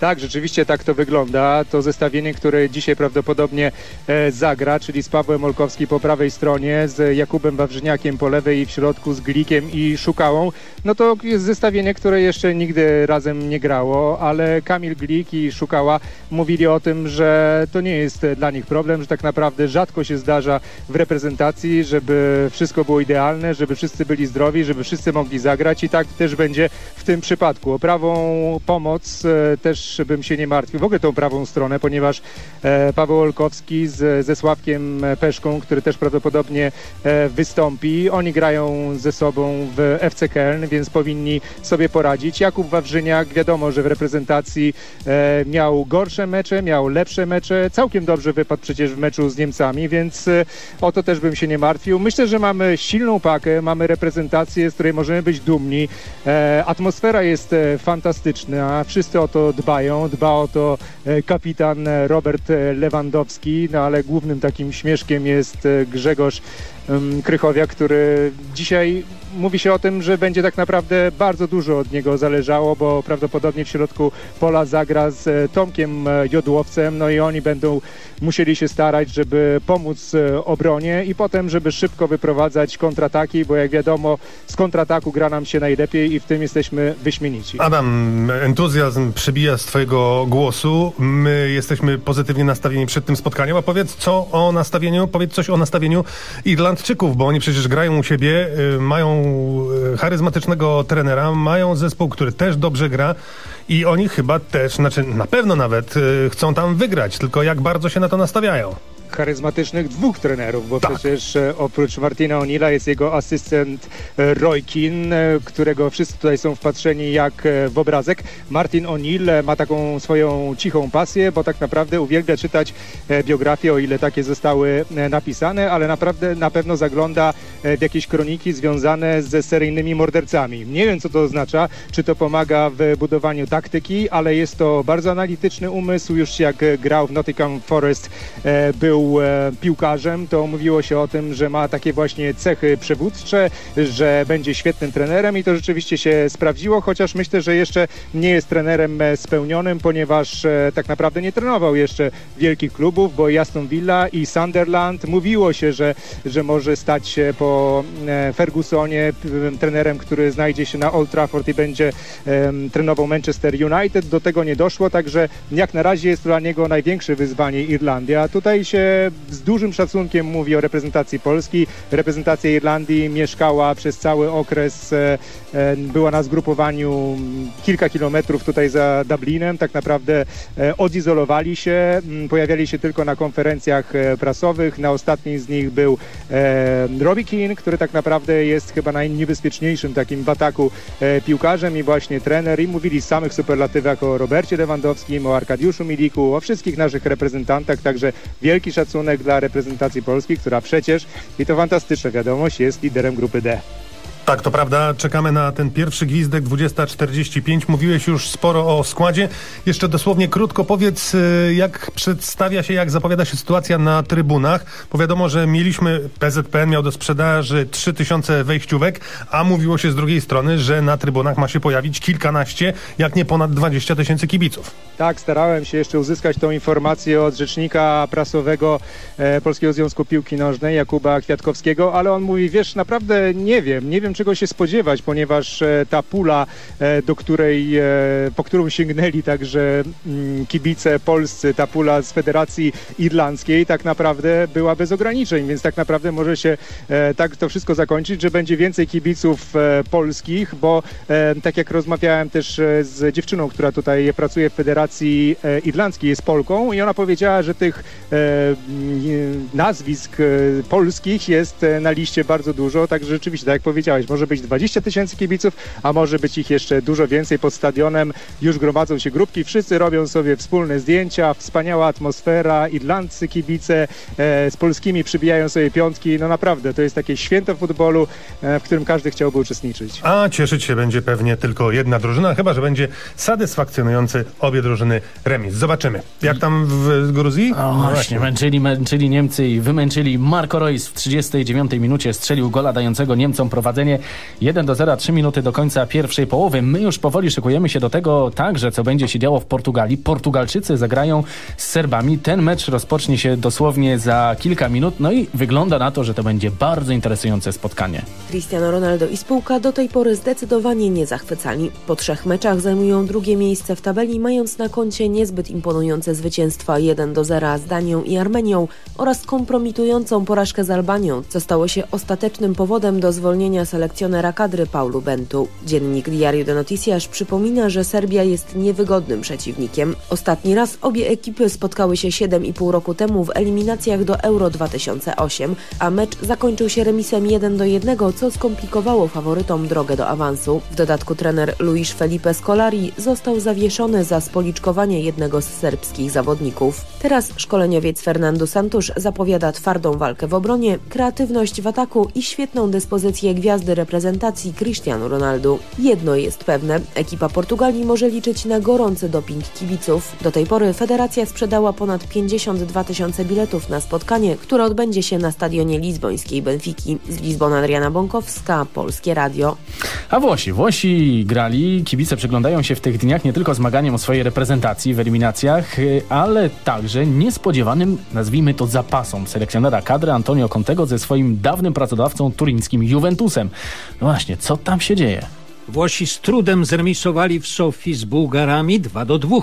Tak, rzeczywiście tak to wygląda. To zestawienie, które dzisiaj prawdopodobnie e, zagra, czyli z Pawłem Olkowski po prawej stronie, z Jakubem Wawrzyniakiem po lewej i w środku z Glikiem i Szukałą. No to jest zestawienie, które jeszcze nigdy razem nie grało, ale Kamil Glik i Szukała mówili o tym, że to nie jest dla nich problem, że tak naprawdę rzadko się zdarza w reprezentacji, żeby wszystko było idealne, żeby wszyscy byli zdrowi, żeby wszyscy mogli zagrać i tak też będzie w tym przypadku. O prawą pomoc e, też bym się nie martwił, w ogóle tą prawą stronę, ponieważ e, Paweł Olkowski z, ze Sławkiem Peszką, który też prawdopodobnie e, wystąpi, oni grają ze sobą w FC Köln, więc powinni sobie poradzić. Jakub Wawrzyniak, wiadomo, że w reprezentacji e, miał gorsze mecze, miał lepsze mecze, całkiem dobrze wypadł przecież w meczu z Niemcami, więc o to też bym się nie martwił. Myślę, że mamy silną pakę, mamy reprezentację, z której możemy być dumni. Atmosfera jest fantastyczna, wszyscy o to dbają, dba o to e, kapitan e, Robert e, Lewandowski, no ale głównym takim śmieszkiem jest Grzegorz em, Krychowiak, który dzisiaj mówi się o tym, że będzie tak naprawdę bardzo dużo od niego zależało, bo prawdopodobnie w środku pola zagra z e, Tomkiem e, Jodłowcem, no i oni będą musieli się starać, żeby pomóc e, obronie i potem, żeby szybko wyprowadzać kontrataki, bo jak wiadomo, z kontrataku gra nam się najlepiej i w tym jesteśmy wyśmienici. Adam, entuzjazm przybija z twojego głosu. My jesteśmy pozytywnie nastawieni przed tym spotkaniem, a powiedz co o nastawieniu, powiedz coś o nastawieniu Irlandczyków, bo oni przecież grają u siebie, y, charyzmatycznego trenera, mają zespół, który też dobrze gra i oni chyba też, znaczy na pewno nawet y, chcą tam wygrać, tylko jak bardzo się na to nastawiają. Charyzmatycznych dwóch trenerów, bo przecież e, oprócz Martina O'Neilla jest jego asystent e, Roy Keane, e, którego wszyscy tutaj są wpatrzeni jak w obrazek. Martin O'Neill ma taką swoją cichą pasję, bo tak naprawdę uwielbia czytać e, biografię, o ile takie zostały napisane, ale naprawdę na pewno zagląda w jakieś kroniki związane ze seryjnymi mordercami. Nie wiem, co to oznacza, czy to pomaga w budowaniu taktyki, ale jest to bardzo analityczny umysł. Już jak grał w Nottingham Forest, e, był e, piłkarzem, to mówiło się o tym, że ma takie właśnie cechy przewódcze, że będzie świetnym trenerem i to rzeczywiście się sprawdziło, chociaż myślę, że jeszcze nie jest trenerem e, spełnionym, ponieważ e, tak naprawdę nie trenował jeszcze wielkich klubów, bo Aston Villa i Sunderland mówiło się, że, że może stać się po Fergusonie trenerem, który znajdzie się na Old Trafford i będzie em, trenował Manchester United. Do tego nie doszło, także jak na razie jest dla niego największe wyzwanie Irlandia. Tutaj się z dużym szacunkiem mówi o reprezentacji Polski. Reprezentacja Irlandii mieszkała przez cały okres, e, e, była na zgrupowaniu kilka kilometrów tutaj za Dublinem. Tak naprawdę e, odizolowali się, pojawiali się tylko na konferencjach prasowych. Na ostatniej z nich był Robbie Keane, który tak naprawdę jest chyba najniebezpieczniejszym takim w ataku piłkarzem i właśnie trener. I mówili w samych superlatywach o Robercie Lewandowskim, o Arkadiuszu Miliku, o wszystkich naszych reprezentantach. Także wielki szacunek dla reprezentacji Polski, która przecież, i to fantastyczna wiadomość, jest liderem grupy D. Tak, to prawda. Czekamy na ten pierwszy gwizdek 20.45. Mówiłeś już sporo o składzie. Jeszcze dosłownie krótko powiedz, y, jak przedstawia się, jak zapowiada się sytuacja na trybunach. Bo wiadomo, że mieliśmy, PZPN miał do sprzedaży 3000 wejściówek, a mówiło się z drugiej strony, że na trybunach ma się pojawić kilkanaście, jak nie ponad 20 tysięcy kibiców. Tak, starałem się jeszcze uzyskać tą informację od rzecznika prasowego e, Polskiego Związku Piłki Nożnej, Jakuba Kwiatkowskiego, ale on mówi, wiesz, naprawdę nie wiem, nie wiem czego się spodziewać, ponieważ e, ta pula, e, do której, e, po którą sięgnęli także mm, kibice polscy, ta pula z Federacji Irlandzkiej tak naprawdę była bez ograniczeń, więc tak naprawdę może się tak to wszystko zakończyć, że będzie więcej kibiców polskich, bo tak jak rozmawiałem też z dziewczyną, która tutaj pracuje w Federacji Irlandzkiej, jest Polką i ona powiedziała, że tych e, m, nazwisk polskich jest na liście bardzo dużo, także rzeczywiście, tak jak powiedziałeś, może być 20 tysięcy kibiców, a może być ich jeszcze dużo więcej pod stadionem. Już gromadzą się grupki, wszyscy robią sobie wspólne zdjęcia, wspaniała atmosfera, irlandzcy kibice e, z polskimi przybijają sobie piątki, no naprawdę, to jest takie święto futbolu, e, w którym każdy chciałby uczestniczyć. A cieszyć się będzie pewnie tylko jedna drużyna, chyba że będzie satysfakcjonujący obie drużyny remis. Zobaczymy. Jak tam w Gruzji? O, No właśnie, męczyli, męczyli Niemcy i wymęczyli Marco Reus w 39 minucie strzelił gola dającego Niemcom prowadzenie 1 do 0, 3 minuty do końca pierwszej połowy. My już powoli szykujemy się do tego także, co będzie się działo w Portugalii. Portugalczycy zagrają z Serbami. Ten mecz rozpocznie się dosłownie za kilka minut, no i wygląda na to, że to będzie bardzo interesujące spotkanie. Cristiano Ronaldo i spółka do tej pory zdecydowanie nie zachwycali. Po trzech meczach zajmują drugie miejsce w tabeli, mając na koncie niezbyt imponujące zwycięstwa 1 do 0 z Danią i Armenią oraz kompromitującą porażkę z Albanią, co stało się ostatecznym powodem do zwolnienia selekcjonera kadry Paulu Bentu. Dziennik Diario de Noticias przypomina, że Serbia jest niewygodnym przeciwnikiem. Ostatni raz obie ekipy spotkały się 7,5 roku temu w eliminacjach do Euro 2008, a mecz zakończył się remisem 1 do 1, co skomplikowało faworytom drogę do awansu. W dodatku trener Luis Felipe Scolari został zawieszony za spoliczkowanie jednego z serbskich zawodników. Teraz szkoleniowiec Fernando Santos zapowiada twardą walkę w obronie, kreatywność w ataku i świetną dyspozycję gwiazdy reprezentacji Cristiano Ronaldo. Jedno jest pewne, ekipa Portugalii może liczyć na gorący doping kibiców. Do tej pory federacja sprzedała ponad 52 tysiące biletów na spotkanie, które odbędzie się na stadionie lizbońskiej Benfiki. Z Lizbona Adriana Bąkowska, Polskie Radio. A Włosi, Włosi grali, kibice przyglądają się w tych dniach nie tylko zmaganiom o swojej reprezentacji w eliminacjach, ale także niespodziewanym, nazwijmy to zapasom selekcjonera kadry Antonio Contego ze swoim dawnym pracodawcą turyńskim Juventusem. No właśnie, co tam się dzieje? Włosi z trudem zremisowali w Sofii z Bułgarami 2 do 2.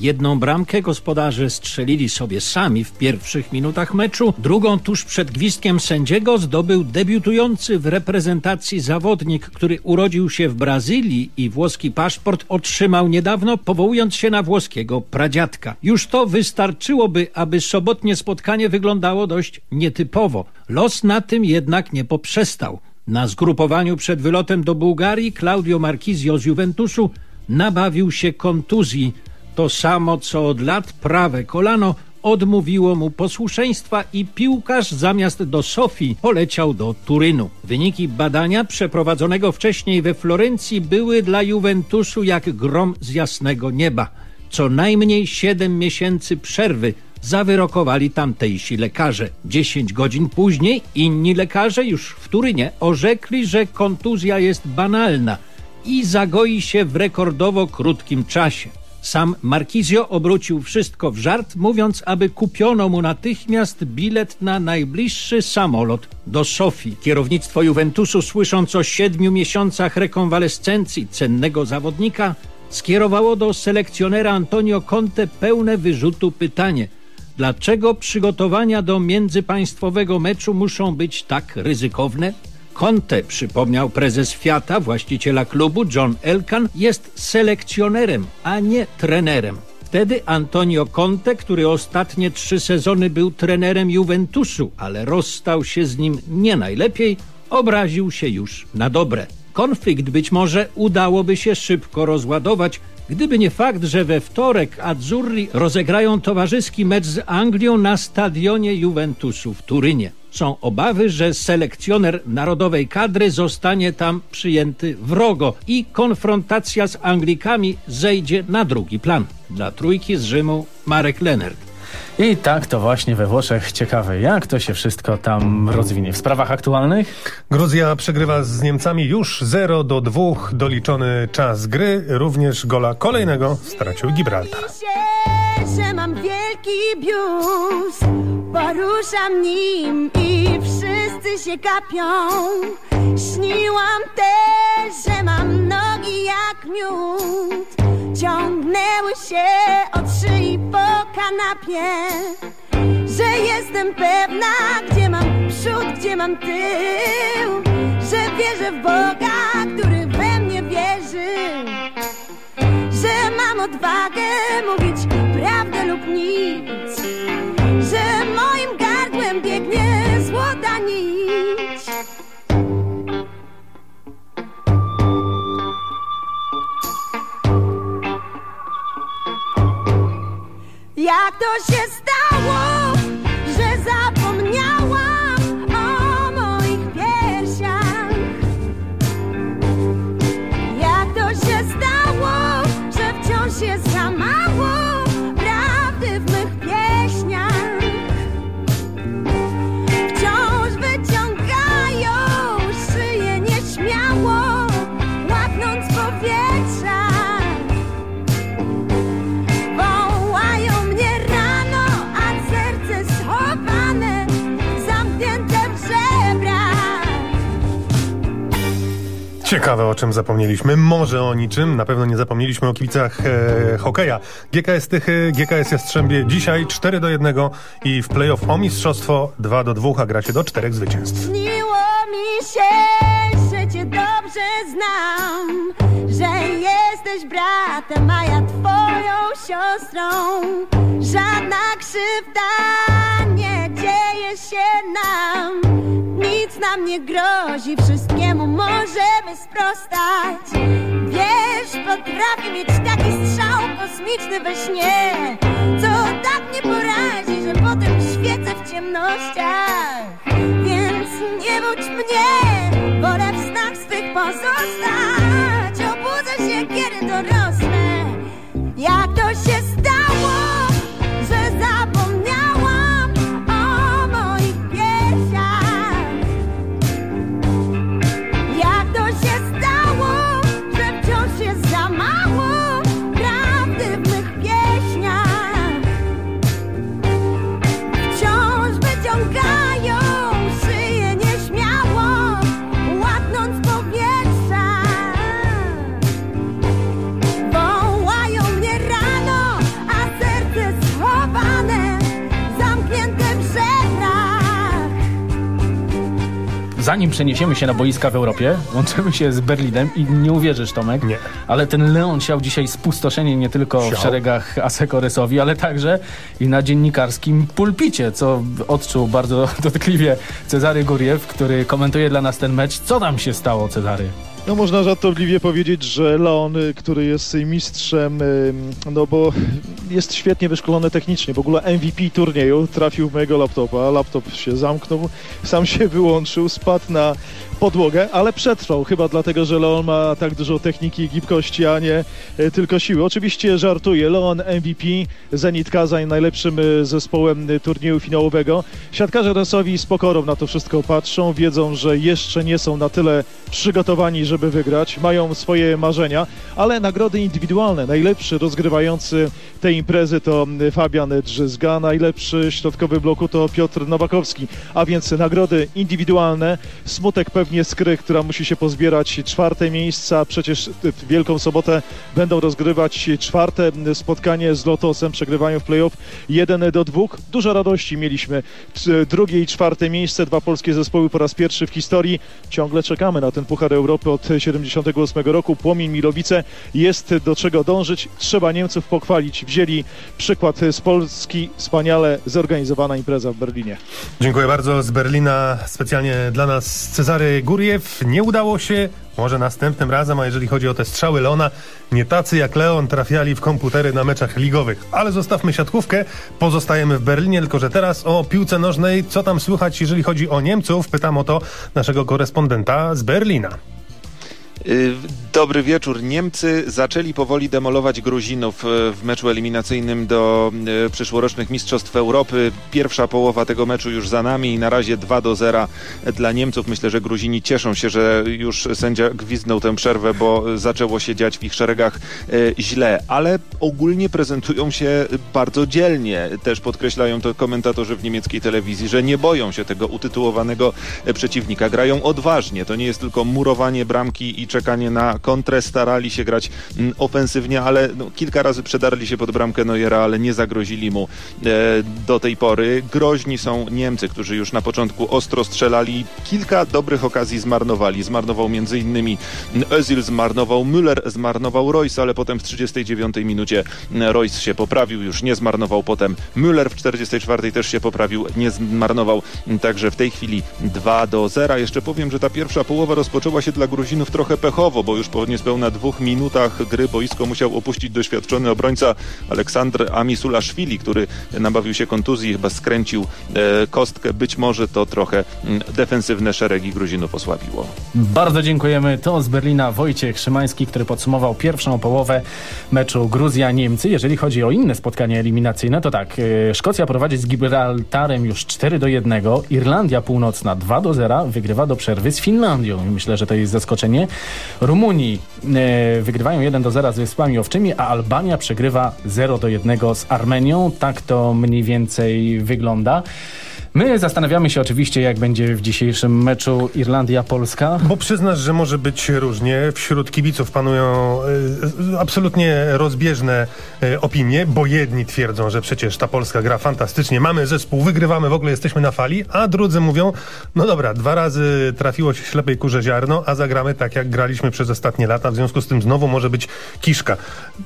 Jedną bramkę gospodarze strzelili sobie sami w pierwszych minutach meczu, drugą tuż przed gwizdkiem sędziego zdobył debiutujący w reprezentacji zawodnik, który urodził się w Brazylii i włoski paszport otrzymał niedawno, powołując się na włoskiego pradziadka. Już to wystarczyłoby, aby sobotnie spotkanie wyglądało dość nietypowo. Los na tym jednak nie poprzestał. Na zgrupowaniu przed wylotem do Bułgarii Claudio Marquisio z Juventusu nabawił się kontuzji. To samo co od lat prawe kolano odmówiło mu posłuszeństwa i piłkarz zamiast do Sofii poleciał do Turynu. Wyniki badania przeprowadzonego wcześniej we Florencji były dla Juventusu jak grom z jasnego nieba. Co najmniej 7 miesięcy przerwy zawyrokowali tamtejsi lekarze. 10 godzin później inni lekarze już w Turynie orzekli, że kontuzja jest banalna i zagoi się w rekordowo krótkim czasie. Sam Markizio obrócił wszystko w żart, mówiąc, aby kupiono mu natychmiast bilet na najbliższy samolot do Sofii. Kierownictwo Juventusu, słysząc o siedmiu miesiącach rekonwalescencji cennego zawodnika, skierowało do selekcjonera Antonio Conte pełne wyrzutu pytanie – dlaczego przygotowania do międzypaństwowego meczu muszą być tak ryzykowne? Conte, przypomniał prezes Fiata, właściciela klubu John Elkan, jest selekcjonerem, a nie trenerem. Wtedy Antonio Conte, który ostatnie trzy sezony był trenerem Juventusu, ale rozstał się z nim nie najlepiej, obraził się już na dobre. Konflikt być może udałoby się szybko rozładować, gdyby nie fakt, że we wtorek Azzurri rozegrają towarzyski mecz z Anglią na stadionie Juventusu w Turynie. Są obawy, że selekcjoner narodowej kadry zostanie tam przyjęty wrogo i konfrontacja z Anglikami zejdzie na drugi plan. Dla trójki z Rzymu Marek Lenert. I tak to właśnie we Włoszech. Ciekawe, jak to się wszystko tam rozwinie. W sprawach aktualnych? Gruzja przegrywa z Niemcami już 0 do 2. Doliczony czas gry. Również gola kolejnego stracił Gibraltar. że mam wielki biust Poruszam nim i wszyscy się kapią Śniłam też, że mam nogi jak miód Ciągnęły się od szyi po kanapie Że jestem pewna, gdzie mam przód, gdzie mam tył Że wierzę w Boga, który we mnie wierzy że mam odwagę mówić prawdę lub nic, że moim gardłem biegnie złota nić. Jak to się stało, Ciekawe o czym zapomnieliśmy. Może o niczym. Na pewno nie zapomnieliśmy o kibicach e, hokeja. GKS Tychy, GKS Jastrzębie dzisiaj 4 do 1 i w playoff o mistrzostwo 2 do 2, a gracie do czterech zwycięstw. Śniło mi się, że cię dobrze znam Że jesteś bratem, a ja twoją siostrą. Żadna krzywda nie dzieje się nam. Nic nam nie grozi, wszystkiemu możemy sprostać. Wiesz, potrafi mieć taki strzał kosmiczny we śnie Co tak mnie porazi, że potem świecę w ciemnościach. Więc nie budź mnie, wolę w snach swych pozostać Dorosnę Jak to się stało, zanim przeniesiemy się na boiska w Europie, łączymy się z Berlinem i nie uwierzysz, Tomek, nie. ale ten Leon siał dzisiaj spustoszenie nie tylko w Siał. szeregach Asekoresowi, ale także i na dziennikarskim pulpicie, co odczuł bardzo dotkliwie Cezary Guriew, który komentuje dla nas ten mecz. Co tam się stało, Cezary? No można żartobliwie powiedzieć, że Leon, y, który jest mistrzem, y, no bo jest świetnie wyszkolony technicznie, w ogóle MVP turnieju trafił w mojego laptopa, laptop się zamknął, sam się wyłączył, spadł na podłogę, ale przetrwał, chyba dlatego, że Leon ma tak dużo techniki i gibkości, a nie y, tylko siły. Oczywiście żartuję, Leon MVP, Zenit Kazań najlepszym y, zespołem y, turnieju finałowego. Siatkarze Resowi z pokorą na to wszystko patrzą, wiedzą, że jeszcze nie są na tyle przygotowani, żeby wygrać, mają swoje marzenia, ale nagrody indywidualne, najlepszy rozgrywający tej imprezy to Fabian Drzyzga, najlepszy środkowy bloku to Piotr Nowakowski, a więc nagrody indywidualne, smutek pewnie skry, która musi się pozbierać czwarte miejsca, przecież w Wielką Sobotę będą rozgrywać czwarte spotkanie z Lotosem, przegrywają w playoff 1 do 2. Dużo radości mieliśmy. Drugie i czwarte miejsce, dwa polskie zespoły po raz pierwszy w historii. Ciągle czekamy na ten Puchar Europy od 78 roku. Płomień Milowice jest do czego dążyć. Trzeba Niemców pochwalić. Wzięli przykład z Polski. Wspaniale zorganizowana impreza w Berlinie. Dziękuję bardzo. Z Berlina specjalnie dla nas Cezary Guriew. Nie udało się. Może następnym razem, a jeżeli chodzi o te strzały Leona, nie tacy jak Leon trafiali w komputery na meczach ligowych. Ale zostawmy siatkówkę, pozostajemy w Berlinie, tylko że teraz o piłce nożnej. Co tam słychać, jeżeli chodzi o Niemców? Pytam o to naszego korespondenta z Berlina. Y, Dobry wieczór. Niemcy zaczęli powoli demolować Gruzinów y, w meczu eliminacyjnym do y, przyszłorocznych Mistrzostw Europy. Pierwsza połowa tego meczu już za nami i na razie 2 do 0 dla Niemców. Myślę, że Gruzini cieszą się, że już sędzia gwizdnął tę przerwę, bo zaczęło się dziać w ich szeregach źle, ale ogólnie prezentują się bardzo dzielnie. Też podkreślają to komentatorzy w niemieckiej telewizji, że nie boją się tego utytułowanego przeciwnika. Grają odważnie. To nie jest tylko murowanie bramki i czekanie na kontrę. Starali się grać mm, ofensywnie, ale no, kilka razy przedarli się pod bramkę Neuera, ale nie zagrozili mu e, do tej pory. Groźni są Niemcy, którzy już na początku ostro strzelali. Kilka dobrych okazji zmarnowali. Zmarnował m.in. Özil, zmarnował Müller, zmarnował Royce, ale potem w 39 minucie Royce się poprawił, już nie zmarnował potem Müller w 44 też się poprawił, nie zmarnował. Także w tej chwili 2 do 0. Jeszcze powiem, że ta pierwsza połowa rozpoczęła się dla Gruzinów trochę pechowo, bo już po niespełna dwóch minutach gry boisko musiał opuścić doświadczony obrońca Aleksandr Amisulaszwili, który nabawił się kontuzji, chyba skręcił e, kostkę. Być może to trochę mm, defensywne szeregi Gruzinów osłabiło. Bardzo dziękujemy. To z Berlina Wojciech Szymański, który podsumował pierwszą połowę meczu Gruzja-Niemcy. Jeżeli chodzi o inne spotkanie eliminacyjne, to tak, e, Szkocja prowadzi z Gibraltarem już 4 do 1, Irlandia Północna 2 do 0, wygrywa do przerwy z Finlandią. Myślę, że to jest zaskoczenie. Rumunii e, wygrywają 1 do 0 z Wyspami Owczymi, a Albania przegrywa 0 do 1 z Armenią. Tak to mniej więcej wygląda. My zastanawiamy się oczywiście, jak będzie w dzisiejszym meczu Irlandia-Polska. Bo przyznasz, że może być różnie. Wśród kibiców panują e, absolutnie rozbieżne e, opinie, bo jedni twierdzą, że przecież ta Polska gra fantastycznie, mamy zespół, wygrywamy, w ogóle jesteśmy na fali, a drudzy mówią, no dobra, dwa razy trafiło się ślepej kurze ziarno, a zagramy tak, jak graliśmy przez ostatnie lata, w związku z tym znowu może być kiszka.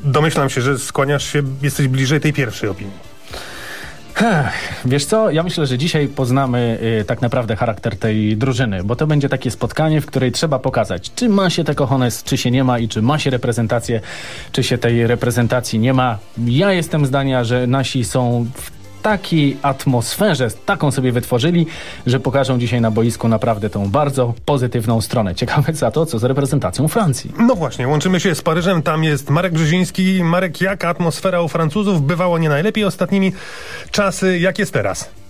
Domyślam się, że skłaniasz się, jesteś bliżej tej pierwszej opinii. Wiesz co, ja myślę, że dzisiaj poznamy y, tak naprawdę charakter tej drużyny, bo to będzie takie spotkanie, w której trzeba pokazać, czy ma się te kochones, czy się nie ma i czy ma się reprezentację, czy się tej reprezentacji nie ma. Ja jestem zdania, że nasi są w takiej atmosferze, taką sobie wytworzyli, że pokażą dzisiaj na boisku naprawdę tą bardzo pozytywną stronę. Ciekawe za to, co z reprezentacją Francji. No właśnie, łączymy się z Paryżem, tam jest Marek Brzeziński. Marek, jaka atmosfera u Francuzów? Bywało nie najlepiej ostatnimi czasy, jak jest teraz?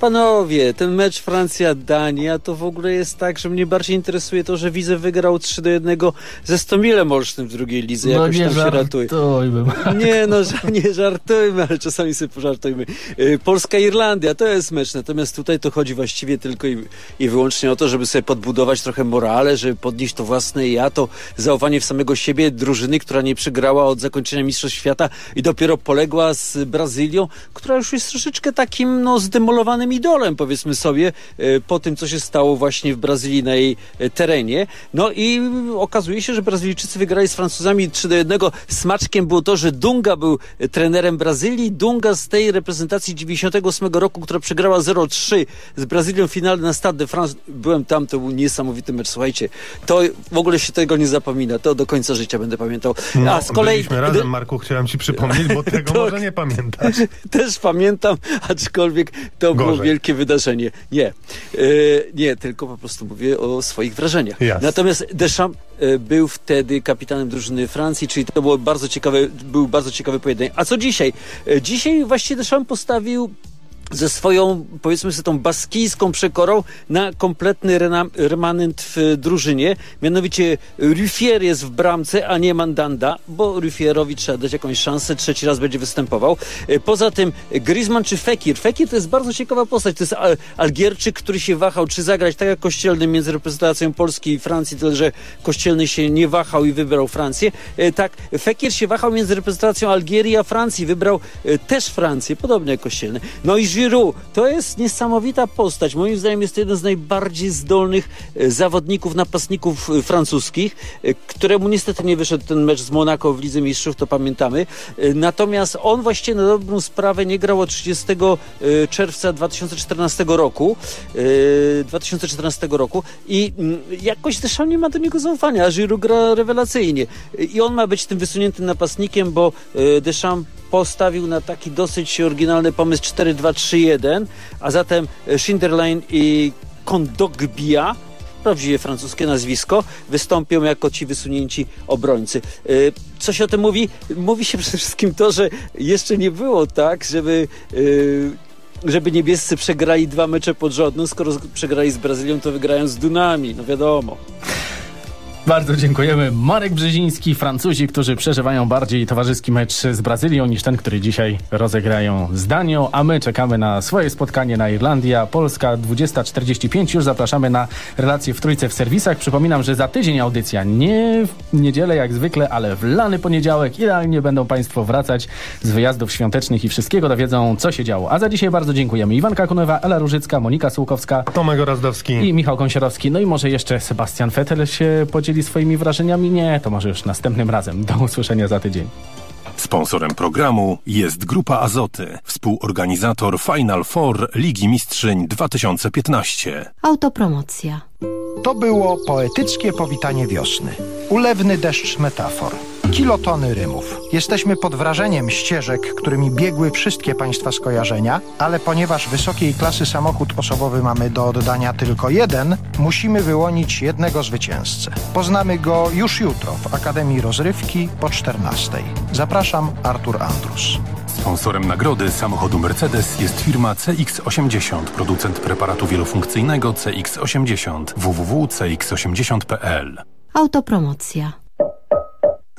Panowie, ten mecz Francja-Dania to w ogóle jest tak, że mnie bardziej interesuje to, że Widzę wygrał 3 do 1 ze Stomilem Olsztyn w drugiej lidze. No Jakoś nie tam się ratuje. Nie no, nie żartujmy, ale czasami sobie pożartujmy. Y, Polska-Irlandia to jest mecz, natomiast tutaj to chodzi właściwie tylko i, i wyłącznie o to, żeby sobie podbudować trochę morale, żeby podnieść to własne ja, to zaufanie w samego siebie drużyny, która nie przegrała od zakończenia Mistrzostw Świata i dopiero poległa z Brazylią, która już jest troszeczkę takim no zdemolowanym pewnym idolem, powiedzmy sobie, e, po tym, co się stało właśnie w Brazylii na jej e, terenie. No i okazuje się, że Brazylijczycy wygrali z Francuzami 3 do 1. Smaczkiem było to, że Dunga był e, trenerem Brazylii. Dunga z tej reprezentacji 98 roku, która przegrała 0-3 z Brazylią w finale na Stade de France. Byłem tam, to był niesamowity mecz. Słuchajcie, to w ogóle się tego nie zapomina. To do końca życia będę pamiętał. No, A z kolei... Byliśmy razem, Marku, chciałem ci przypomnieć, bo tego To- może nie pamiętasz. Też pamiętam, aczkolwiek to było Gorzej. Wielkie wydarzenie. Nie, e, nie, tylko po prostu mówię o swoich wrażeniach. Natomiast Deschamps e, był wtedy kapitanem drużyny Francji, czyli to było bardzo ciekawe, był bardzo ciekawy pojedynek. A co dzisiaj? E, dzisiaj właściwie Deschamps postawił ze swoją, powiedzmy sobie, tą baskijską przekorą na kompletny remanent w drużynie. Mianowicie Ruffier jest w bramce, a nie Mandanda, bo Ruffierowi trzeba dać jakąś szansę, trzeci raz będzie występował. E, Poza tym Griezmann czy Fekir. Fekir to jest bardzo ciekawa postać. To jest Al- Algierczyk, który się wahał, czy zagrać tak jak Kościelny między reprezentacją Polski i Francji, tyle że Kościelny się nie wahał i wybrał Francję. E, Tak, Fekir się wahał między reprezentacją Algierii a Francji. Wybrał e, też Francję, podobnie jak Kościelny. No i Giroud, to jest niesamowita postać. Moim zdaniem jest to jeden z najbardziej zdolnych e, zawodników, napastników e, francuskich, e, któremu niestety nie wyszedł ten mecz z Monaco w Lidze Mistrzów, to pamiętamy. Natomiast on właściwie na dobrą sprawę nie grał od 30 e, czerwca 2014 roku. e, 2014 roku i mm, jakoś też nie ma do niego zaufania, Giroud gra rewelacyjnie. I on ma być tym wysuniętym napastnikiem, bo Deschamps postawił na taki dosyć oryginalny pomysł 4-2-3-1, a zatem Schinderlein i Kondogbia prawdziwie francuskie nazwisko, wystąpią jako ci wysunięci obrońcy. E, Co się o tym mówi? Mówi się przede wszystkim to, że jeszcze nie było tak, żeby e, żeby niebiescy przegrali dwa mecze pod rząd. No, skoro przegrali z Brazylią, to wygrają z Dunami, no wiadomo. Bardzo dziękujemy. Marek Brzeziński, Francuzi, którzy przeżywają bardziej towarzyski mecz z Brazylią niż ten, który dzisiaj rozegrają z Danią, a my czekamy na swoje spotkanie na Irlandia. Polska 20.45. Już zapraszamy na relacje w Trójce w serwisach. Przypominam, że za tydzień audycja nie w niedzielę jak zwykle, ale w lany poniedziałek. Idealnie będą Państwo wracać z wyjazdów świątecznych i wszystkiego dowiedzą, co się działo. A za dzisiaj bardzo dziękujemy. Iwanka Kunowa, Ela Różycka, Monika Słukowska, Tomek Rozdowski i Michał Kąsierowski. No i może jeszcze Sebastian Vettel się podzieli swoimi wrażeniami? Nie, to może już następnym razem. Do usłyszenia za tydzień. Sponsorem programu jest Grupa Azoty, współorganizator Final Four Ligi Mistrzyń 2015. Autopromocja. To było poetyckie powitanie wiosny. Ulewny deszcz metafor. Kilotony rymów. Jesteśmy pod wrażeniem ścieżek, którymi biegły wszystkie Państwa skojarzenia, ale ponieważ wysokiej klasy samochód osobowy mamy do oddania tylko jeden, musimy wyłonić jednego zwycięzcę. Poznamy go już jutro w Akademii Rozrywki po 14. Zapraszam, Artur Andrus. Sponsorem nagrody samochodu Mercedes jest firma CX80, producent preparatu wielofunkcyjnego CX80 www.cx80.pl. Autopromocja.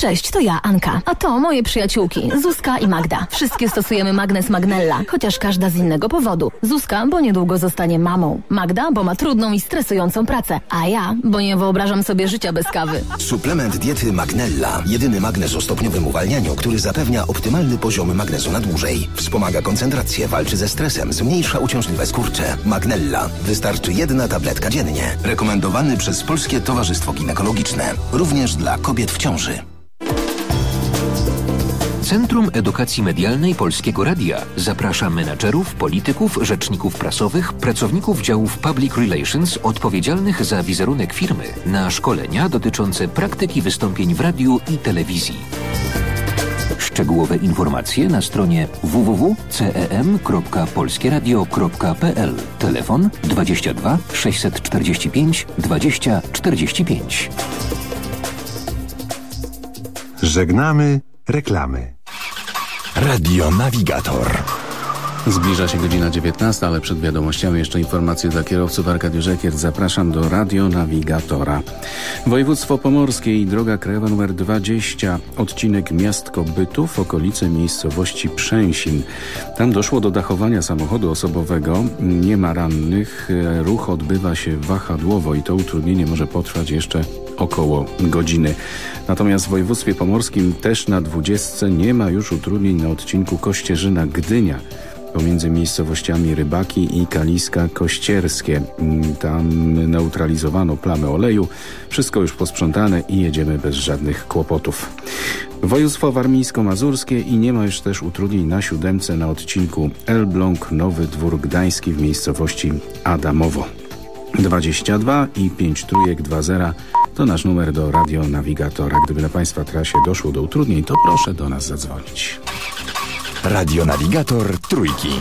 Cześć, to ja, Anka. A to moje przyjaciółki, Zuzka i Magda. Wszystkie stosujemy magnes Magnella, chociaż każda z innego powodu. Zuzka, bo niedługo zostanie mamą. Magda, bo ma trudną i stresującą pracę. A ja, bo nie wyobrażam sobie życia bez kawy. Suplement diety Magnella. Jedyny magnez o stopniowym uwalnianiu, który zapewnia optymalny poziom magnezu na dłużej. Wspomaga koncentrację, walczy ze stresem, zmniejsza uciążliwe skurcze. Magnella. Wystarczy jedna tabletka dziennie. Rekomendowany przez Polskie Towarzystwo Ginekologiczne. Również dla kobiet w ciąży. Centrum Edukacji Medialnej Polskiego Radia zaprasza menadżerów, polityków, rzeczników prasowych, pracowników działów Public Relations odpowiedzialnych za wizerunek firmy na szkolenia dotyczące praktyki wystąpień w radiu i telewizji. Szczegółowe informacje na stronie www.cem.polskieradio.pl Telefon 22 645 20 45 Żegnamy reklamy. Radio Navigator. Zbliża się godzina 19, ale przed wiadomościami jeszcze informacje dla kierowców. Arkadiusz Ekiert, zapraszam do radionawigatora. Województwo Pomorskie i droga krajowa nr 20, odcinek Miastko Bytów, okolice miejscowości Przęsin. Tam doszło do dachowania samochodu osobowego. Nie ma rannych. Ruch odbywa się wahadłowo i to utrudnienie może potrwać jeszcze około godziny. Natomiast w województwie pomorskim też na 20 nie ma już utrudnień na odcinku Kościerzyna-Gdynia pomiędzy miejscowościami Rybaki i Kaliska Kościerskie. Tam neutralizowano plamy oleju. Wszystko już posprzątane i jedziemy bez żadnych kłopotów. Województwo warmińsko-mazurskie i nie ma już też utrudnień na siódemce na odcinku Elbląg Nowy Dwór Gdański w miejscowości Adamowo. 22 i 5 trójek 20 to nasz numer do radionawigatora. Gdyby na Państwa trasie doszło do utrudnień, to proszę do nas zadzwonić. Radionawigator Trójki.